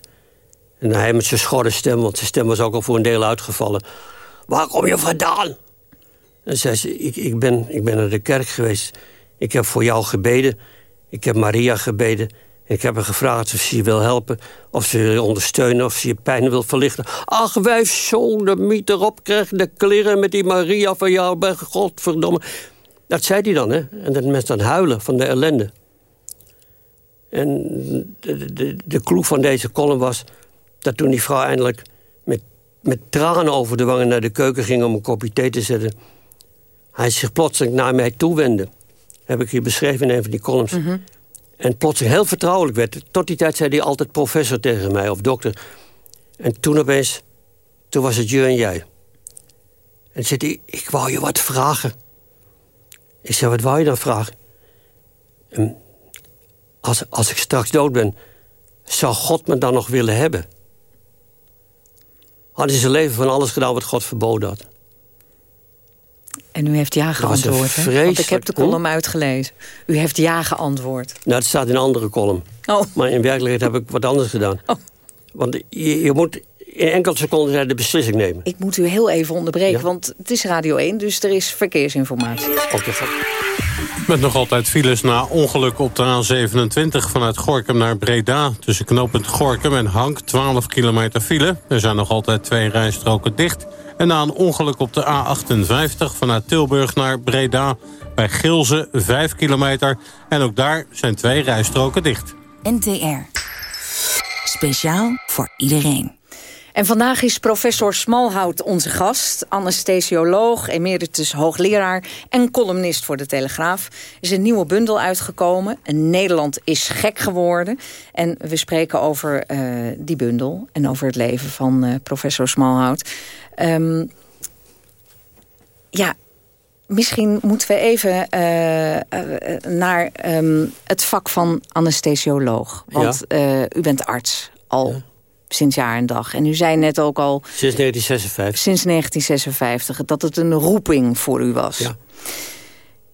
En hij met zijn schorre stem, want zijn stem was ook al voor een deel uitgevallen. Waar kom je vandaan? En zei ze, ik, ik, ben, ik ben naar de kerk geweest. Ik heb voor jou gebeden. Ik heb Maria gebeden. Ik heb haar gevraagd of ze je wil helpen, of ze je ondersteunen, of ze je pijn wil verlichten. Ach, wijf zo, de miet erop, krijg de kleren met die Maria van jou, bij godverdomme. Dat zei hij dan, hè. En dat mensen dan huilen van de ellende. En de, de, de van deze column was dat toen die vrouw eindelijk met, met tranen over de wangen naar de keuken ging om een kopje thee te zetten, hij zich plotseling naar mij toewendde. Heb ik hier beschreven in een van die columns. -hmm. En plotseling heel vertrouwelijk werd. Tot die tijd zei hij altijd professor tegen mij of dokter. En toen opeens, toen was het je en jij. En zei hij, ik wou je wat vragen. Ik zei, wat wou je dan vragen? En als, als ik straks dood ben, zou God me dan nog willen hebben? Had hij zijn leven van alles gedaan wat God verboden had. En u heeft ja geantwoord, hè? Want ik heb de column uitgelezen. U heeft ja geantwoord. Nou, het staat in een andere column. Oh. Maar in werkelijkheid heb ik wat anders gedaan. Oh. Want je, je moet in enkele seconden de beslissing nemen. Ik moet u heel even onderbreken, ja? want het is Radio 1, dus er is verkeersinformatie. Oké, okay, Met nog altijd files na ongeluk op de A27 vanuit Gorkum naar Breda. Tussen knooppunt Gorkum en Hank, 12 kilometer file. Er zijn nog altijd twee rijstroken dicht. En na een ongeluk op de A58 vanuit Tilburg naar Breda... bij Gilze, 5 kilometer. En ook daar zijn twee rijstroken dicht. NTR. Speciaal voor iedereen. En vandaag is professor Smalhout onze gast. Anesthesioloog, emeritus hoogleraar en columnist voor de Telegraaf. Er is een nieuwe bundel uitgekomen. Nederland is gek geworden. En we spreken over uh, die bundel en over het leven van uh, professor Smalhout. Um, ja, misschien moeten we even uh, uh, naar um, het vak van anesthesioloog. Want ja. u bent arts al... Ja sinds jaar en dag. En u zei net ook al... Sinds 1956. Sinds 1956, dat het een roeping voor u was. Ja.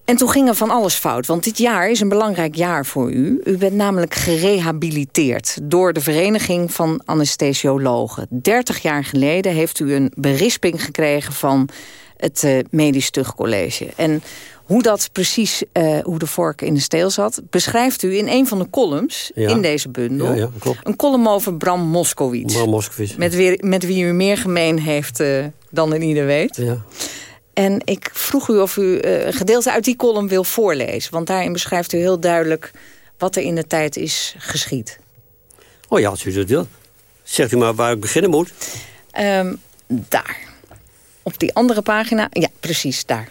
En toen ging er van alles fout, want dit jaar is een belangrijk jaar voor u. U bent namelijk gerehabiliteerd door de Vereniging van Anesthesiologen. 30 jaar geleden heeft u een berisping gekregen van het uh, Medisch Tuchtcollege. En hoe dat precies, uh, hoe de vork in de steel zat... beschrijft u in een van de columns ja. in deze bundel. Ja, ja, klopt. Een column over Bram Moskowitz. Bram Moskowitz. Met, wie, met wie u meer gemeen heeft uh, dan in ieder weet. Ja. En ik vroeg u of u uh, een gedeelte uit die column wil voorlezen. Want daarin beschrijft u heel duidelijk wat er in de tijd is geschied. Oh ja, als u dat wil. Zegt u maar waar ik beginnen moet. Um, daar. Op die andere pagina. Ja, precies, daar.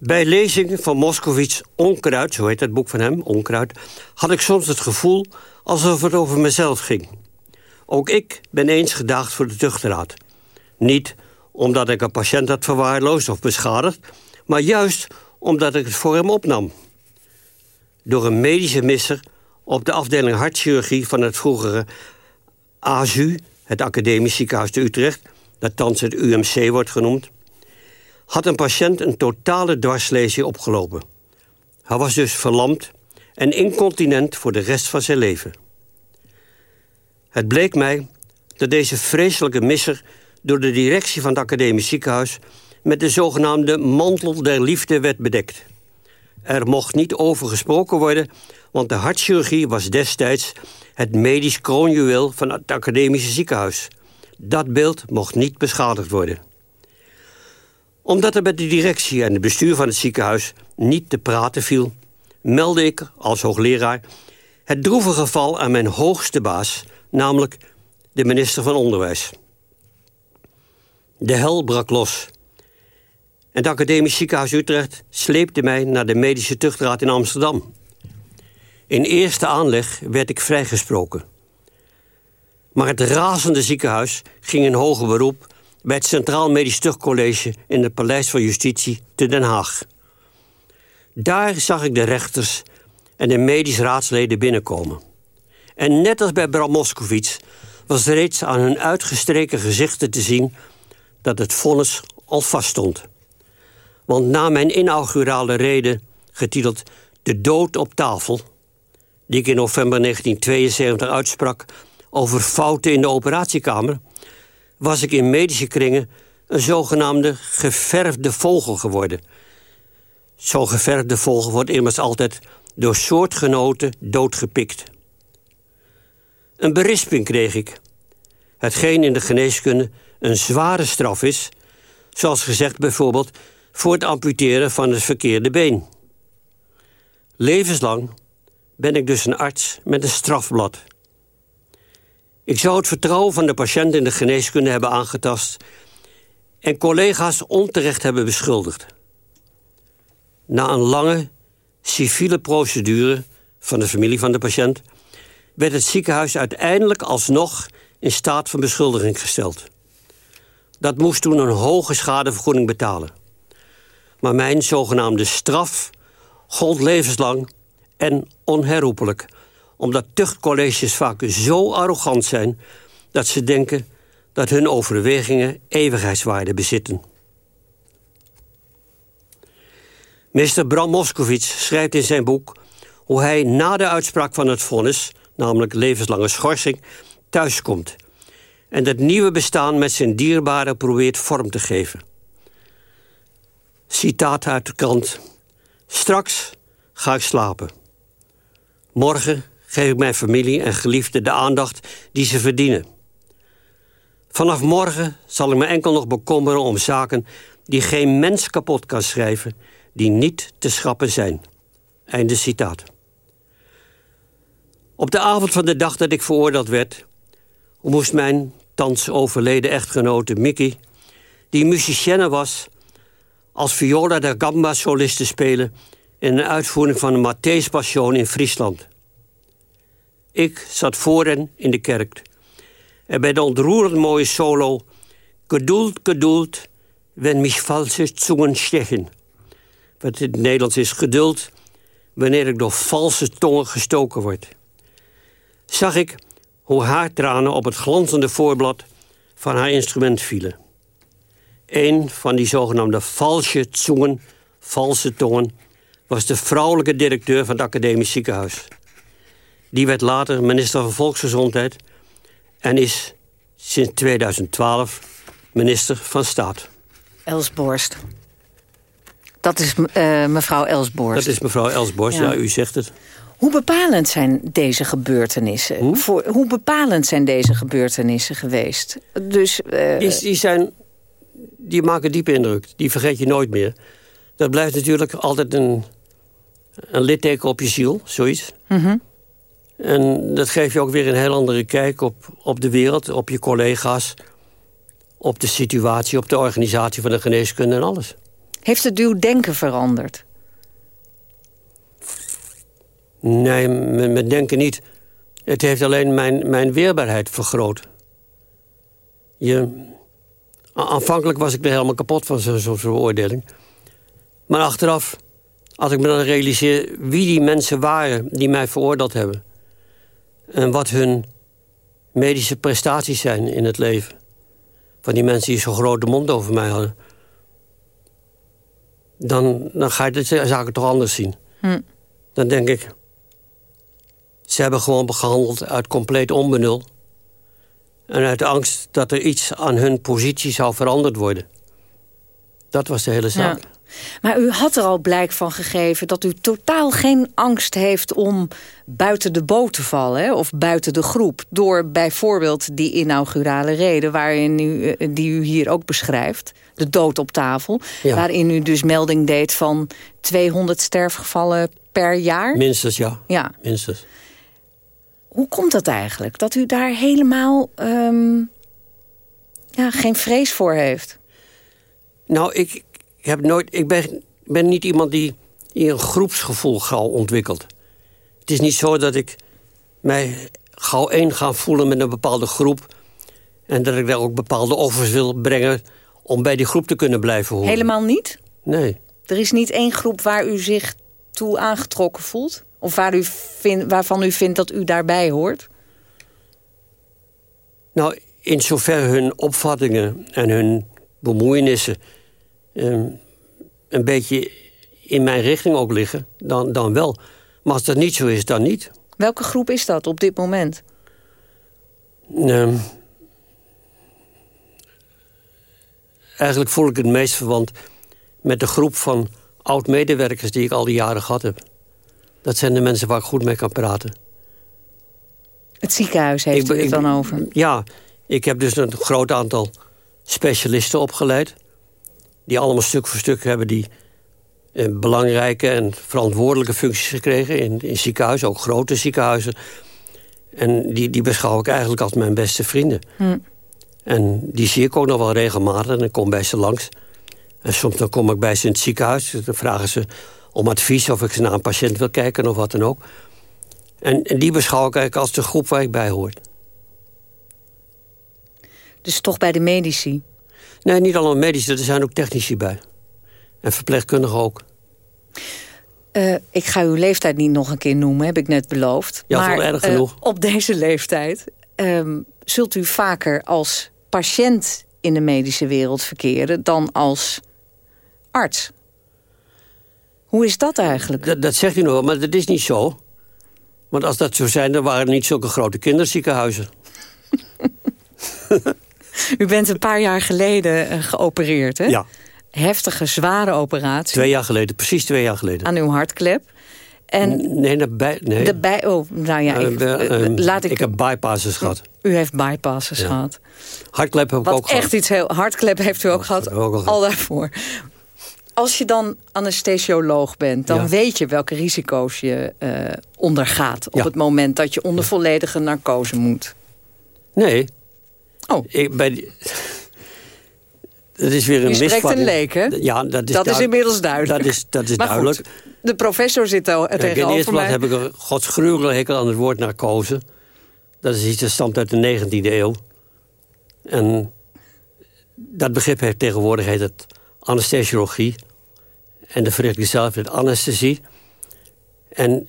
Bij lezingen van Moskowitz Onkruid, zo heet het boek van hem, Onkruid... had ik soms het gevoel alsof het over mezelf ging. Ook ik ben eens gedaagd voor de tuchtraad. Niet omdat ik een patiënt had verwaarloosd of beschadigd... maar juist omdat ik het voor hem opnam. Door een medische misser op de afdeling hartchirurgie... van het vroegere ASU, het Academisch Ziekenhuis te Utrecht... dat thans het UMC wordt genoemd had een patiënt een totale dwarslesie opgelopen. Hij was dus verlamd en incontinent voor de rest van zijn leven. Het bleek mij dat deze vreselijke misser... door de directie van het academisch ziekenhuis... met de zogenaamde mantel der liefde werd bedekt. Er mocht niet over gesproken worden... want de hartchirurgie was destijds het medisch kroonjuweel van het academische ziekenhuis. Dat beeld mocht niet beschadigd worden omdat er bij de directie en het bestuur van het ziekenhuis... niet te praten viel... meldde ik, als hoogleraar, het droevige geval aan mijn hoogste baas... namelijk de minister van Onderwijs. De hel brak los. En het Academisch Ziekenhuis Utrecht sleepte mij naar de Medische Tuchtraad in Amsterdam. In eerste aanleg werd ik vrijgesproken. Maar het razende ziekenhuis ging in hoger beroep... bij het Centraal Medisch Tuchtcollege in het Paleis van Justitie te Den Haag. Daar zag ik de rechters en de medisch raadsleden binnenkomen. En net als bij Bram Moskowitz was reeds aan hun uitgestreken gezichten te zien... dat het vonnis al vaststond. Want na mijn inaugurale reden, getiteld De dood op tafel... die ik in november 1972 uitsprak over fouten in de operatiekamer... was ik in medische kringen een zogenaamde geverfde vogel geworden. Zo'n geverfde vogel wordt immers altijd door soortgenoten doodgepikt. Een berisping kreeg ik. Hetgeen in de geneeskunde een zware straf is... zoals gezegd bijvoorbeeld voor het amputeren van het verkeerde been. Levenslang ben ik dus een arts met een strafblad. Ik zou het vertrouwen van de patiënt in de geneeskunde hebben aangetast... en collega's onterecht hebben beschuldigd. Na een lange civiele procedure van de familie van de patiënt... werd het ziekenhuis uiteindelijk alsnog in staat van beschuldiging gesteld. Dat moest toen een hoge schadevergoeding betalen. Maar mijn zogenaamde straf gold levenslang en onherroepelijk omdat tuchtcolleges vaak zo arrogant zijn... dat ze denken dat hun overwegingen eeuwigheidswaarde bezitten. Meester Bram Moskowitz schrijft in zijn boek... hoe hij na de uitspraak van het vonnis, namelijk levenslange schorsing... thuiskomt en het nieuwe bestaan met zijn dierbare probeert vorm te geven. Citaat uit de krant. Straks ga ik slapen. Morgen geef ik mijn familie en geliefden de aandacht die ze verdienen. Vanaf morgen zal ik me enkel nog bekommeren om zaken... die geen mens kapot kan schrijven, die niet te schrappen zijn. Einde citaat. Op de avond van de dag dat ik veroordeeld werd... moest mijn thans overleden echtgenote Mickey... die musicienne was, als viola da gamba soliste spelen... in een uitvoering van de Matthäus Passion in Friesland... Ik zat voor hen in de kerk. En bij de ontroerend mooie solo... Geduld, geduld, wenn mich falsche Zungen stechen. Wat in het Nederlands is geduld... wanneer ik door valse tongen gestoken word. Zag ik hoe haar tranen op het glanzende voorblad... van haar instrument vielen. Een van die zogenaamde valse zungen, valse tongen... was de vrouwelijke directeur van het academisch ziekenhuis... Die werd later minister van Volksgezondheid... en is sinds 2012 minister van Staat. Elsborst. Dat is uh, mevrouw Elsborst. Dat is mevrouw Elsborst, ja. ja. u zegt het. Hoe bepalend zijn deze gebeurtenissen? Hoe, Voor, hoe bepalend zijn deze gebeurtenissen geweest? Dus, uh... die, die, zijn, die maken diepe indruk. Die vergeet je nooit meer. Dat blijft natuurlijk altijd een, een litteken op je ziel, zoiets. Mm en dat geeft je ook weer een heel andere kijk op, op de wereld, op je collega's... op de situatie, op de organisatie van de geneeskunde en alles. Heeft het uw denken veranderd? Nee, met denken niet. Het heeft alleen mijn, mijn weerbaarheid vergroot. Je, aanvankelijk was ik er helemaal kapot van zo'n zo veroordeling. Maar achteraf, als ik me dan realiseer wie die mensen waren... die mij veroordeeld hebben en wat hun medische prestaties zijn in het leven. Van die mensen die zo'n grote mond over mij hadden. Dan, dan ga je de zaken toch anders zien. Hm. Dan denk ik... Ze hebben gewoon gehandeld uit compleet onbenul. En uit angst dat er iets aan hun positie zou veranderd worden. Dat was de hele zaak. Maar u had er al blijk van gegeven dat u totaal geen angst heeft om buiten de boot te vallen. Hè? Of buiten de groep. Door bijvoorbeeld die inaugurale reden waarin u, eh, die u hier ook beschrijft. De dood op tafel. Ja. Waarin u dus melding deed van 200 sterfgevallen per jaar. Minstens, ja. Ja. Minstens. Hoe komt dat eigenlijk? Dat u daar helemaal ehm, ja, geen vrees voor heeft? Nou, ik, ik heb nooit, ik ben, ben niet iemand die, die een groepsgevoel gauw ontwikkelt. Het is niet zo dat ik mij gauw één ga voelen met een bepaalde groep... en dat ik daar ook bepaalde offers wil brengen... om bij die groep te kunnen blijven horen. Helemaal niet? Nee. Er is niet één groep waar u zich toe aangetrokken voelt? Of waar u vind, waarvan u vindt dat u daarbij hoort? Nou, in zover hun opvattingen en hun bemoeienissen... ehm, een beetje in mijn richting ook liggen, dan, dan wel. Maar als dat niet zo is, dan niet. Welke groep is dat op dit moment? Ehm, eigenlijk voel ik het meest verwant met de groep van oud-medewerkers... die ik al die jaren gehad heb. Dat zijn de mensen waar ik goed mee kan praten. Het ziekenhuis heeft Ik u het ik- dan over? Ja, ik heb dus een groot aantal specialisten opgeleid... die allemaal stuk voor stuk hebben die eh, belangrijke en verantwoordelijke functies gekregen... in, in ziekenhuizen, ook grote ziekenhuizen. En die, die beschouw ik eigenlijk als mijn beste vrienden. Hm. En die zie ik ook nog wel regelmatig en ik kom bij ze langs. En soms dan kom ik bij ze in het ziekenhuis. Dan vragen ze om advies of ik ze naar een patiënt wil kijken of wat dan ook. En, en die beschouw ik eigenlijk als de groep waar ik bij hoor. Dus toch bij de medici? Nee, niet allemaal medici, er zijn ook technici bij. En verpleegkundigen ook. Eh, ik ga uw leeftijd niet nog een keer noemen, heb ik net beloofd. Ja, maar wel erg eh, genoeg. op deze leeftijd ehm, zult u vaker als patiënt in de medische wereld verkeren... dan als arts. Hoe is dat eigenlijk? Dat, dat zegt u nog wel, maar dat is niet zo. Want als dat zou zijn, dan waren er niet zulke grote kinderziekenhuizen. [LAUGHS] U bent een paar jaar geleden eh, geopereerd, hè? Ja, Heftige, zware operatie twee jaar geleden, precies twee jaar geleden. aan uw hartklep. En Nee, naar bij, nee. de bij... Oh, nou ja, ik, Eh, eh, eh, laat ik... ik heb bypasses gehad. U heeft bypasses Ja. gehad. Hartklep heb ik ook Wat gehad. echt iets heel... Hartklep heeft u ook gehad, ik ook al gehad. al daarvoor. Als je dan anesthesioloog bent, dan Ja. weet je welke risico's je ondergaat... op Ja. het moment dat je onder volledige narcose moet. Nee. Oh. Ik, bij die... Dat is weer een misvatting. een leek, hè? Ja, dat is, Dat is inmiddels duidelijk. Dat is, dat is Maar duidelijk. goed, de professor zit al Kijk, in tegenover eerste plaats heb ik een godsgruwelijke hekel aan het woord narcose. Dat is iets dat stamt uit de 19e eeuw. En dat begrip heeft tegenwoordig heet het anesthesiologie. En de verrichting zelf heet anesthesie. En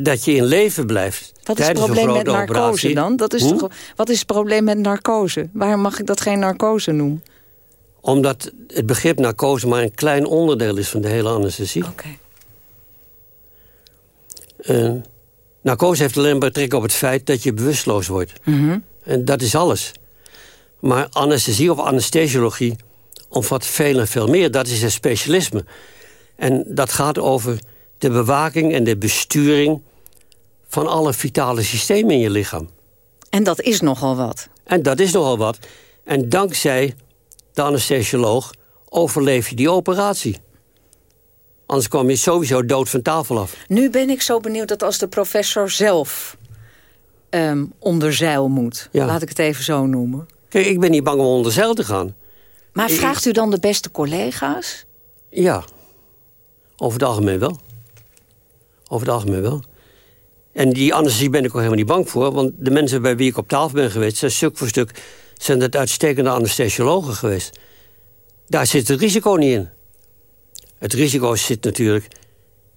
dat je in leven blijft Wat is het probleem met narcose operatie. dan? Dat is toch, wat is het probleem met narcose? Waarom mag ik dat geen narcose noemen? Omdat het begrip narcose maar een klein onderdeel is van de hele anesthesie. Oké. Eh, narcose heeft alleen betrekking op het feit dat je bewusteloos wordt. Mhm. En dat is alles. Maar anesthesie of anesthesiologie omvat veel en veel meer. Dat is een specialisme. En dat gaat over de bewaking en de besturing... van alle vitale systemen in je lichaam. En dat is nogal wat. En dat is nogal wat. En dankzij de anesthesioloog overleef je die operatie. Anders kwam je sowieso dood van tafel af. Nu ben ik zo benieuwd dat als de professor zelf ehm, onder zeil moet... Ja. laat ik het even zo noemen... Kijk, ik ben niet bang om onder zeil te gaan. Maar vraagt u dan de beste collega's? Ja, over het algemeen wel. Over het algemeen wel. En die anesthesie ben ik ook helemaal niet bang voor... want de mensen bij wie ik op tafel ben geweest... zijn stuk voor stuk zijn het uitstekende anesthesiologen geweest. Daar zit het risico niet in. Het risico zit natuurlijk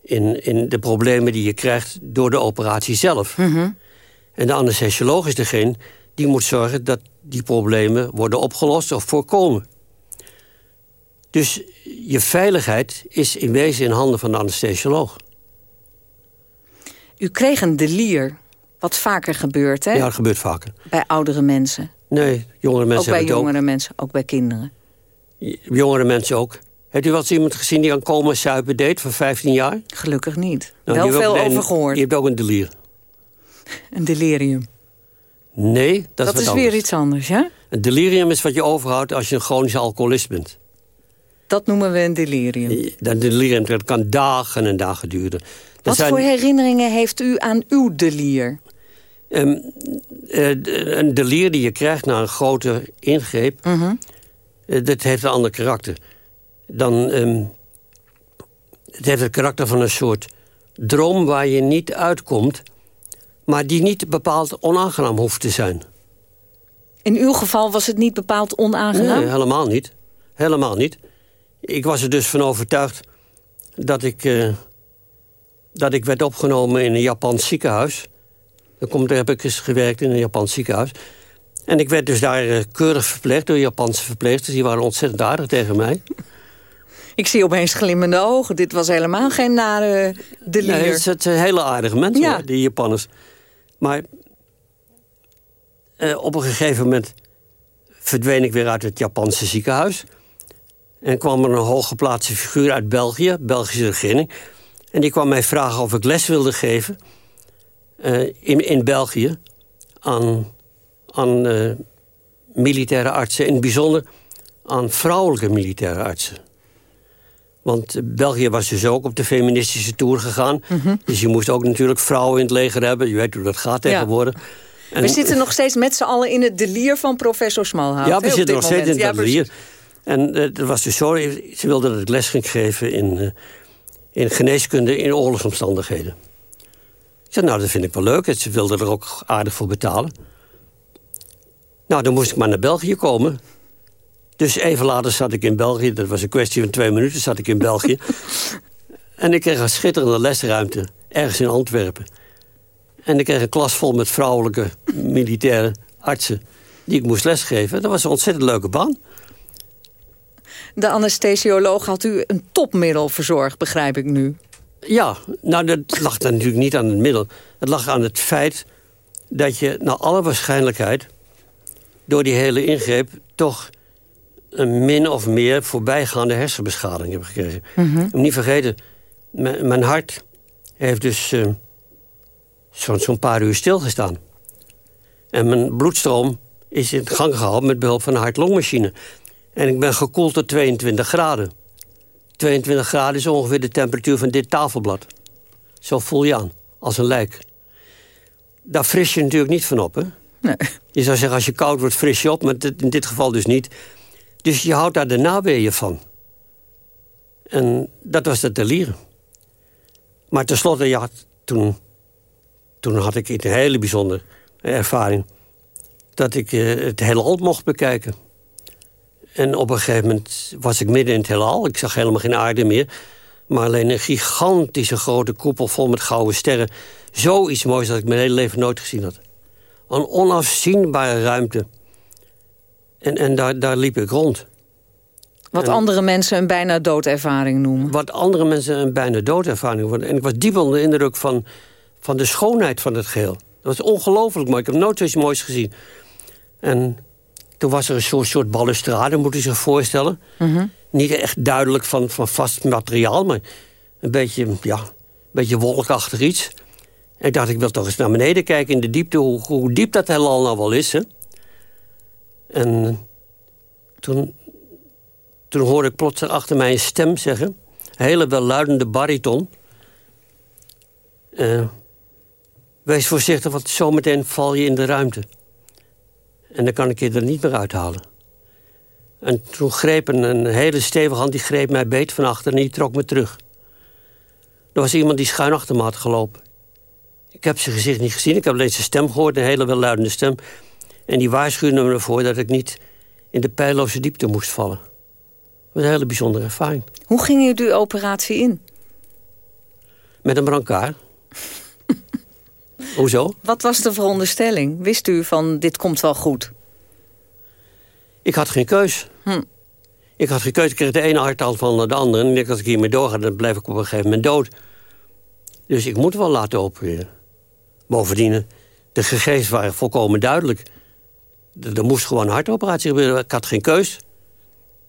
in, in de problemen die je krijgt... door de operatie zelf. En de anesthesioloog is degene die moet zorgen... dat die problemen worden opgelost of voorkomen. Dus je veiligheid is in wezen in handen van de anesthesioloog. U kreeg een delier, wat vaker gebeurt hè? Ja, dat gebeurt vaker. bij oudere mensen. Nee, jongere mensen ook bij hebben jongere mensen, ook bij kinderen. Jongere mensen ook. Heeft u wel eens iemand gezien die aan coma suipen deed voor 15 jaar? Gelukkig niet. Nou, Wel veel ook- en over gehoord. Je hebt ook een delier. Een delirium. Nee, dat, Dat, is, wat is anders. weer iets anders, ja? Een delirium is wat je overhoudt als je een chronische alcoholist bent. Dat noemen we een delirium. Dat delirium dat kan dagen en dagen duren. Wat zijn, voor herinneringen heeft u aan uw delier? ehm, eh, een delier die je krijgt na een grote ingreep... Mhm. eh, dat heeft een ander karakter. Dan, ehm, het heeft het karakter van een soort droom waar je niet uitkomt... maar die niet bepaald onaangenaam hoeft te zijn. In uw geval was het niet bepaald onaangenaam? Nee, helemaal niet. Helemaal niet. Ik was er dus van overtuigd dat ik, eh, dat ik werd opgenomen in een Japans ziekenhuis. Daar, heb ik eens gewerkt in een Japans ziekenhuis. En ik werd dus daar eh, keurig verpleegd door Japanse verpleegsters. Die waren ontzettend aardig tegen mij. [LAUGHS] Ik zie opeens glimmende ogen. Dit was helemaal geen nare delier. Nee, het, het zijn hele aardige mensen, Ja. hoor, die Japanners. Maar eh, op een gegeven moment verdween ik weer uit het Japanse ziekenhuis. En kwam er een hooggeplaatste figuur uit België, Belgische regering. En die kwam mij vragen of ik les wilde geven eh, in, in België aan, aan eh, militaire artsen. In het bijzonder aan vrouwelijke militaire artsen. Want eh, België was dus ook op de feministische tour gegaan. Dus je moest ook natuurlijk vrouwen in het leger hebben. Je weet hoe dat gaat tegenwoordig. En- We zitten nog steeds met z'n allen in het delier van professor Smalhout. ja, we zitten nog steeds in het Ja, atelier. En eh, het was dus zo, ze wilde dat ik les ging geven in, eh, in geneeskunde in oorlogsomstandigheden. Ik zei, nou, dat vind ik wel leuk. En Ze wilden er ook aardig voor betalen. Nou, dan moest ik maar naar België komen. Dus even later zat ik in België. Dat was een kwestie van twee minuten, zat ik in België. [LAUGHS] en ik kreeg een schitterende lesruimte, ergens in Antwerpen. En ik kreeg een klas vol met vrouwelijke militaire artsen... die ik moest lesgeven. Dat was een ontzettend leuke baan. De anesthesioloog had u een topmiddel verzorgd, begrijp ik nu. Ja, nou, dat lag dan natuurlijk niet aan het middel. Het lag aan het feit dat je naar alle waarschijnlijkheid... door die hele ingreep toch een min of meer voorbijgaande hersenbeschadiging hebt gekregen. Ik moet niet vergeten, mijn, hart heeft dus eh, zo'n paar uur stilgestaan. En mijn bloedstroom is in gang gehouden met behulp van een hart-longmachine. En ik ben gekoeld tot 22 graden. 22 graden is ongeveer de temperatuur van dit tafelblad. Zo voel je aan, als een lijk. Daar fris je natuurlijk niet van op, hè? Nee. Je zou zeggen, als je koud wordt, fris je op, maar in dit geval dus niet. Dus je houdt daar de naweeën van. En dat was het delieren. Maar tenslotte, ja, toen, toen had ik een hele bijzondere ervaring. Dat ik eh, het heelal mocht bekijken. En op een gegeven moment was ik midden in het heelal. Ik zag helemaal geen aarde meer. Maar alleen een gigantische grote koepel vol met gouden sterren. Zoiets moois dat ik mijn hele leven nooit gezien had. Een onafzienbare ruimte. En, en daar, daar liep ik rond. Wat En- andere mensen een bijna doodervaring noemen. Wat andere mensen een bijna doodervaring worden. En ik was diep onder de indruk van, van de schoonheid van het geheel. Dat was ongelooflijk mooi. Ik heb nooit zoiets moois gezien. En toen was er een soort, soort balustrade, moet je zich voorstellen. Mhm. Niet echt duidelijk van, van vast materiaal, maar een beetje, ja, een beetje wolkachtig iets. En ik dacht, ik wil toch eens naar beneden kijken in de diepte, hoe, hoe diep dat heelal nou wel is. Hè? En toen, toen hoorde ik plots achter mij een stem zeggen, een hele welluidende bariton. Eh, wees voorzichtig, want zometeen val je in de ruimte. En dan kan ik je er niet meer uithalen. En toen greep een, een hele stevige hand, die greep mij beet van achter en die trok me terug. Er was iemand die schuin achter me had gelopen. Ik heb zijn gezicht niet gezien, ik heb alleen zijn stem gehoord, een hele welluidende stem. En die waarschuwde me ervoor dat ik niet in de pijloze diepte moest vallen. Dat was een hele bijzondere ervaring. Hoe ging u die operatie in? Met een brancard. Hoezo? Wat was de veronderstelling? Wist u van dit komt wel goed? Ik had geen keus. Hm. Ik had geen keus. Ik kreeg de ene hartaal van de andere. En ik dacht, als ik hiermee doorga, dan blijf ik op een gegeven moment dood. Dus ik moet wel laten opereren. Bovendien, de gegevens waren volkomen duidelijk. Er er moest gewoon een hartoperatie gebeuren. Ik had geen keus.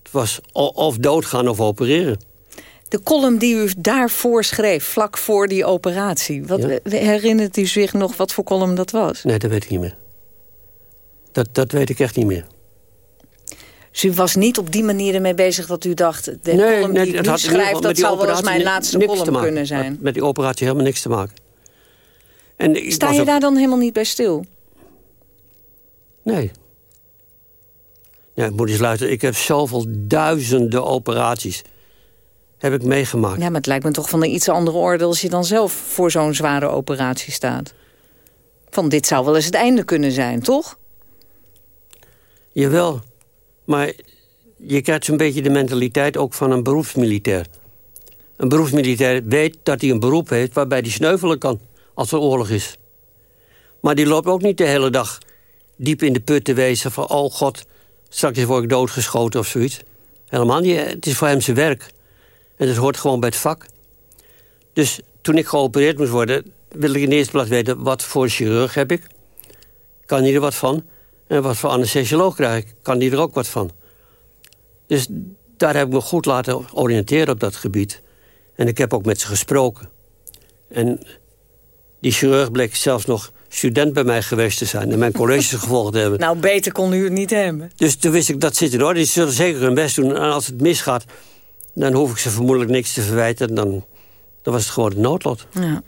Het was of doodgaan of opereren. De column die u daarvoor schreef, vlak voor die operatie. Wat, Herinnert u zich nog wat voor column dat was? Nee, dat weet ik niet meer. Dat, dat weet ik echt niet meer. Dus u was niet op die manier ermee bezig dat u dacht... de nee, column die ik nu schrijf, dat zou wel eens mijn laatste column kunnen zijn. Met die operatie helemaal niks te maken. En Sta je daar dan helemaal niet bij stil? Nee. Ja, ik moet eens luisteren. Ik heb zoveel duizenden operaties heb ik meegemaakt. Ja, maar het lijkt me toch van een iets andere orde... als je dan zelf voor zo'n zware operatie staat. Van dit zou wel eens het einde kunnen zijn, toch? Jawel. Maar je krijgt zo'n beetje de mentaliteit ook van een beroepsmilitair. Een beroepsmilitair weet dat hij een beroep heeft... waarbij hij sneuvelen kan als er oorlog is. Maar die loopt ook niet de hele dag diep in de put te wezen... van oh god, straks word ik doodgeschoten of zoiets. Helemaal niet. Het is voor hem zijn werk. En dat hoort gewoon bij het vak. Dus toen ik geopereerd moest worden... wilde ik in de eerste plaats weten, wat voor chirurg heb ik? Kan hij er wat van? En wat voor anesthesioloog krijg ik? Kan die er ook wat van? Dus daar heb ik me goed laten oriënteren op dat gebied. En ik heb ook met ze gesproken. En die chirurg bleek zelfs nog student bij mij geweest te zijn... en mijn colleges [LAUGHS] gevolgd hebben. Nou, beter kon u het niet hebben. Dus toen wist ik, dat zit er hoor. Die zullen zeker hun best doen. En als het misgaat, dan hoef ik ze vermoedelijk niks te verwijten. Dan, dan was het gewoon het noodlot. Ja.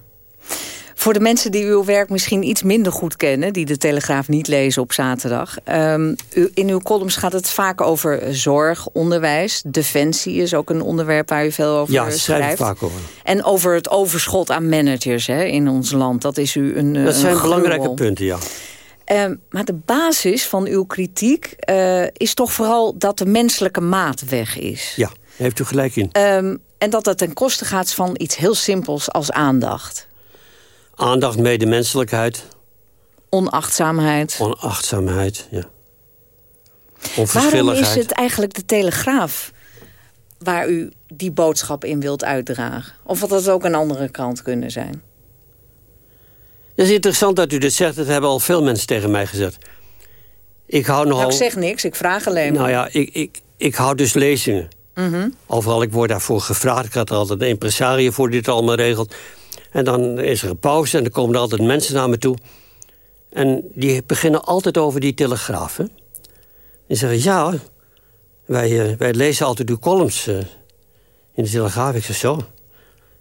Voor de mensen die uw werk misschien iets minder goed kennen... die de Telegraaf niet lezen op zaterdag... Um, in uw columns gaat het vaak over zorg, onderwijs. Defensie is ook een onderwerp waar u veel over ja, schrijft. Ja, vaak over. En over het overschot aan managers hè, in ons land. Dat is u een Dat zijn een belangrijke punten, ja. Um, maar de basis van uw kritiek uh, is toch vooral dat de menselijke maat weg is. Ja, heeft u gelijk in. Um, en dat dat ten koste gaat van iets heel simpels als aandacht. Aandacht, medemenselijkheid. Onachtzaamheid. Onachtzaamheid, ja. Waarom is het eigenlijk de Telegraaf waar u die boodschap in wilt uitdragen? Of had dat ook een andere kant kunnen zijn? Het is interessant dat u dit zegt. Dat hebben al veel mensen tegen mij gezegd. Ik hou nogal... Nou, ik zeg niks, ik vraag alleen Nou ja, ik, ik, ik hou dus lezingen. Mm Overal, ik word daarvoor gevraagd. Ik had altijd een impresario voor die het allemaal regelt. En dan is er een pauze en dan komen er altijd mensen naar me toe. En die beginnen altijd over die telegraaf. Hè? Die zeggen, ja, wij, uh, wij lezen altijd uw columns uh, in de telegraaf. Ik zeg, zo,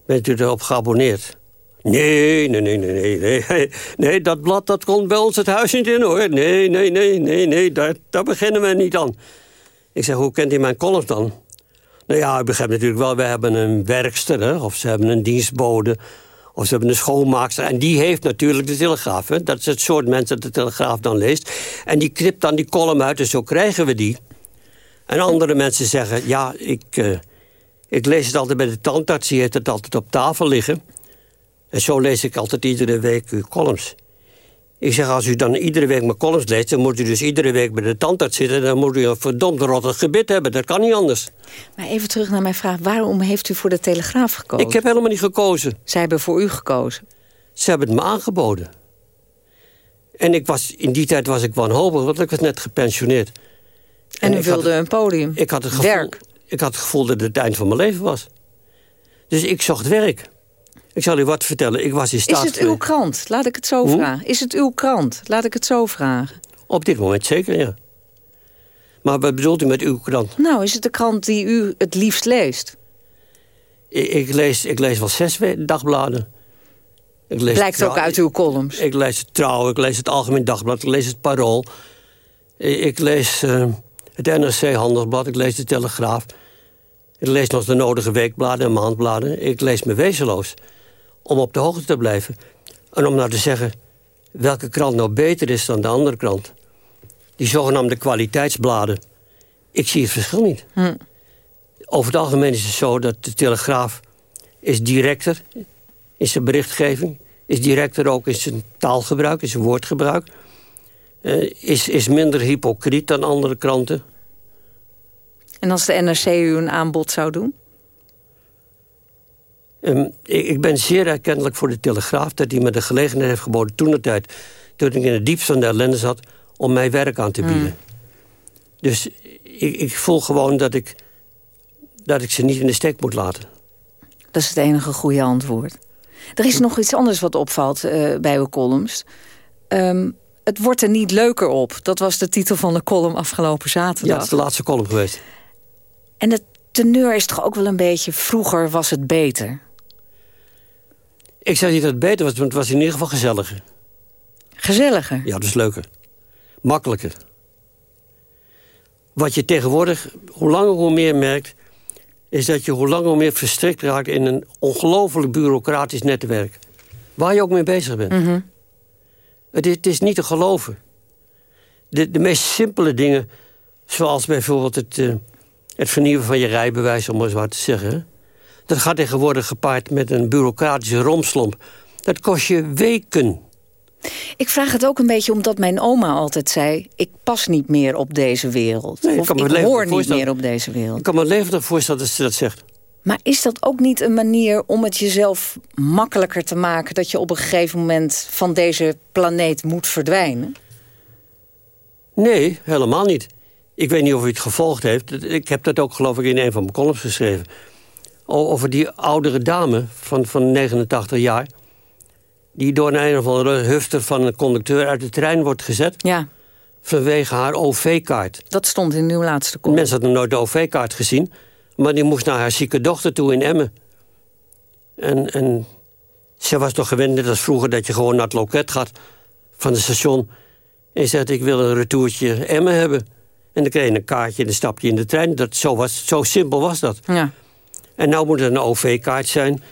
bent u erop geabonneerd? Nee, nee, nee, nee, nee, nee. Nee, dat blad dat komt bij ons het huis niet in, hoor. Nee, nee, nee, nee, nee, daar, daar beginnen we niet aan. Ik zeg, hoe kent u mijn columns dan? Nou ja, ik begrijp natuurlijk wel, we hebben een werkster, hè, of ze hebben een dienstbode... Of ze hebben een schoonmaakster. En die heeft natuurlijk de Telegraaf. Hè? Dat is het soort mensen dat de Telegraaf dan leest. En die knipt dan die column uit en zo krijgen we die. En andere mensen zeggen... ja, ik, uh, ik lees het altijd bij de tandarts. Die heeft het altijd op tafel liggen. En zo lees ik altijd iedere week uw columns. Ik zeg, als u dan iedere week mijn columns leest... dan moet u dus iedere week bij de tandarts zitten... dan moet u een verdomd rottig gebit hebben. Dat kan niet anders. Maar even terug naar mijn vraag. Waarom heeft u voor de Telegraaf gekozen? Ik heb helemaal niet gekozen. Zij hebben voor u gekozen? Ze hebben het me aangeboden. En ik was, in die tijd was ik wanhopig, want ik was net gepensioneerd. En, en u wilde een podium? Ik had, het gevoel, werk. ik had het gevoel dat het het eind van mijn leven was. Dus ik zocht werk. Ik zal u wat vertellen. Ik was in staat... Is het uw krant? Laat ik het zo Hoe? vragen. Is het uw krant? Laat ik het zo vragen. Op dit moment zeker, ja. Maar wat bedoelt u met uw krant? Nou, is het de krant die u het liefst leest? Ik, ik lees, ik lees wel zes dagbladen. Ik lees Blijkt trouw, ook uit uw columns. Ik, ik, lees het Trouw, ik lees het Algemeen Dagblad, ik lees het Parool. Ik, ik lees uh, het NRC Handelsblad, ik lees de Telegraaf. Ik lees nog de nodige weekbladen en maandbladen. Ik lees me wezenloos om op de hoogte te blijven. En om nou te zeggen welke krant nou beter is dan de andere krant. Die zogenaamde kwaliteitsbladen. Ik zie het verschil niet. Hm. Over het algemeen is het zo dat de Telegraaf is directer in zijn berichtgeving. Is directer ook in zijn taalgebruik, in zijn woordgebruik. Uh, is, is minder hypocriet dan andere kranten. En als de NRC u een aanbod zou doen? Um, ik, ik, ben zeer erkentelijk voor de Telegraaf... dat hij me de gelegenheid heeft geboden toen de tijd... toen ik in het diepst van de ellende zat... om mij werk aan te bieden. Mm. Dus ik, ik voel gewoon dat ik, dat ik ze niet in de steek moet laten. Dat is het enige goede antwoord. Er is nog iets anders wat opvalt uh, bij uw columns. Um, het wordt er niet leuker op. Dat was de titel van de column afgelopen zaterdag. Ja, het is de laatste column geweest. En de teneur is toch ook wel een beetje... vroeger was het beter? Ik zeg niet dat het beter was, maar het was in ieder geval gezelliger. Gezelliger? Ja, dus leuker. Makkelijker. Wat je tegenwoordig hoe langer hoe meer merkt... is dat je hoe langer hoe meer verstrikt raakt... in een ongelooflijk bureaucratisch netwerk. Waar je ook mee bezig bent. Mhm. het, is, het, is, niet te geloven. De, de meest simpele dingen... zoals bijvoorbeeld het, uh, het vernieuwen van je rijbewijs... om maar eens wat te zeggen... dat gaat tegenwoordig gepaard met een bureaucratische romslomp. Dat kost je weken... Ik vraag het ook een beetje omdat mijn oma altijd zei... ik pas niet meer op deze wereld. Nee, of ik, ik hoor niet meer op deze wereld. Ik kan me levendig voorstellen dat ze dat zegt. Maar is dat ook niet een manier om het jezelf makkelijker te maken... dat je op een gegeven moment van deze planeet moet verdwijnen? Nee, helemaal niet. Ik weet niet of u het gevolgd heeft. Ik heb dat ook geloof ik in een van mijn columns geschreven. Over die oudere dame van, van 89 jaar die door een of andere hufter van een conducteur uit de trein wordt gezet. Ja. Vanwege haar OV-kaart. Dat stond in uw laatste kop. Mensen hadden nooit de OV-kaart gezien. Maar die moest naar haar zieke dochter toe in Emmen. En, en ze was toch gewend, net als vroeger, dat je gewoon naar het loket gaat van het station. En zegt, ik wil een retourtje Emmen hebben. En dan kreeg je een kaartje en dan stap je in de trein. Dat, zo, was, zo simpel was dat. Ja. En nou moet het een OV-kaart zijn.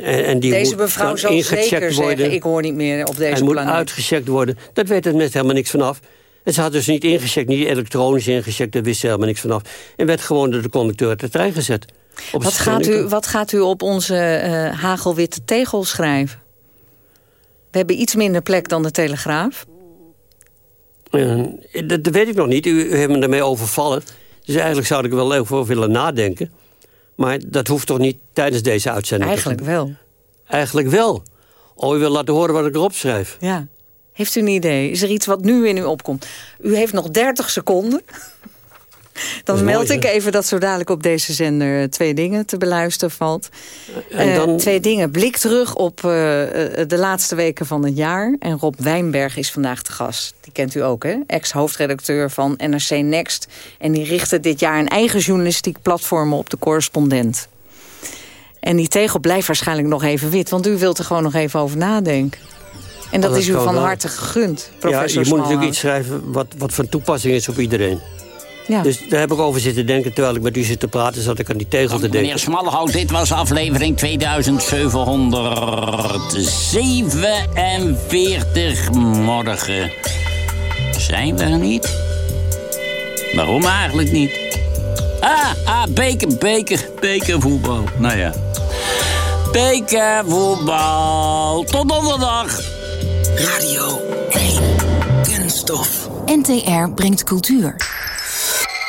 En, en die deze mevrouw zal zeker worden. zeggen, ik hoor niet meer op deze Hij moet planeet. uitgecheckt worden. Dat weet het net helemaal niks vanaf. En ze had dus niet ingecheckt, niet elektronisch ingecheckt. Daar wist ze helemaal niks vanaf. En werd gewoon door de conducteur uit de trein gezet. Wat gaat, u, wat gaat u op onze uh, hagelwitte tegel schrijven? We hebben iets minder plek dan de Telegraaf. Uh, dat, dat, weet ik nog niet. U, u heeft me daarmee overvallen. Dus eigenlijk zou ik er wel over willen nadenken. Maar dat hoeft toch niet tijdens deze uitzending? Eigenlijk wel. Eigenlijk wel. Oh, u wil laten horen wat ik erop schrijf? Ja. Heeft u een idee? Is er iets wat nu in u opkomt? U heeft nog 30 seconden. [LAUGHS] Dan meld ik even dat zo dadelijk op deze zender twee dingen te beluisteren valt. En dan... Uh, twee dingen. Blik terug op uh, de laatste weken van het jaar. En Rob Wijnberg is vandaag te gast. Die kent u ook, hè? Ex-hoofdredacteur van NRC Next. En die richtte dit jaar een eigen journalistiek platform op de correspondent. En die tegel blijft waarschijnlijk nog even wit. Want u wilt er gewoon nog even over nadenken. En dat, dat is u van wel. harte gegund, Ja, professor je moet natuurlijk iets schrijven wat, wat van toepassing is op iedereen. Ja. Dus daar heb ik over zitten denken terwijl ik met u zit te praten... zat ik aan die tegel te Meneer denken. Smallehout, dit was aflevering 2747. Morgen zijn we er niet. Waarom eigenlijk niet? Ah, ah, beker, beker, bekervoetbal. Nou ja. Bekervoetbal. Tot donderdag. Radio 1. Kunststof. NTR brengt cultuur.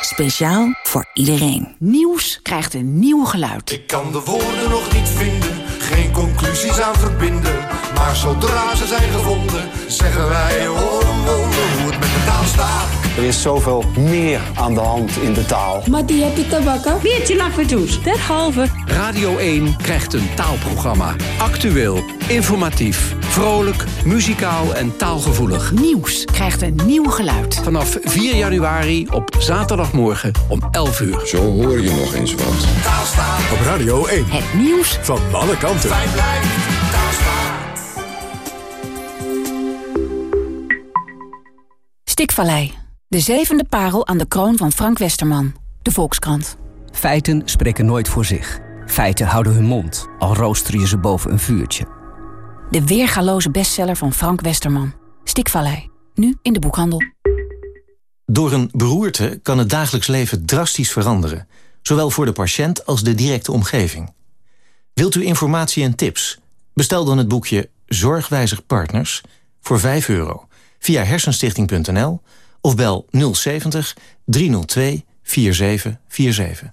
Speciaal voor iedereen. Nieuws krijgt een nieuw geluid. Ik kan de woorden nog niet vinden, geen conclusies aan verbinden. Maar zodra ze zijn gevonden, zeggen wij oh wonder hoe het met de taal staat. Er is zoveel meer aan de hand in de taal. Maar die heb je te bakken. Biertje naar vertoes. Derhalve. Radio 1 krijgt een taalprogramma. Actueel, informatief, vrolijk, muzikaal en taalgevoelig. Nieuws krijgt een nieuw geluid. Vanaf 4 januari op zaterdagmorgen om 11 uur. Zo hoor je nog eens wat. Taal staat Op Radio 1. Het nieuws Van alle kanten. Stikvallei. De zevende parel aan de kroon van Frank Westerman. De Volkskrant. Feiten spreken nooit voor zich. Feiten houden hun mond, al rooster je ze boven een vuurtje. De weergaloze bestseller van Frank Westerman. Stikvallei. Nu in de boekhandel. Door een beroerte kan het dagelijks leven drastisch veranderen. Zowel voor de patiënt als de directe omgeving. Wilt u informatie en tips? Bestel dan het boekje Zorgwijzig Partners voor 5 euro via hersenstichting.nl of bel 070 302 4747.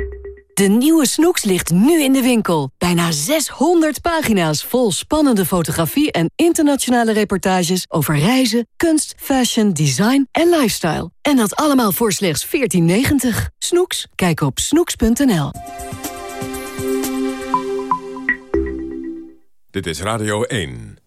De nieuwe Snoeks ligt nu in de winkel. Bijna 600 pagina's vol spannende fotografie en internationale reportages over reizen, kunst, fashion, design en lifestyle. En dat allemaal voor slechts 14,90. Snoeks? Kijk op snoeks.nl. Dit is Radio 1.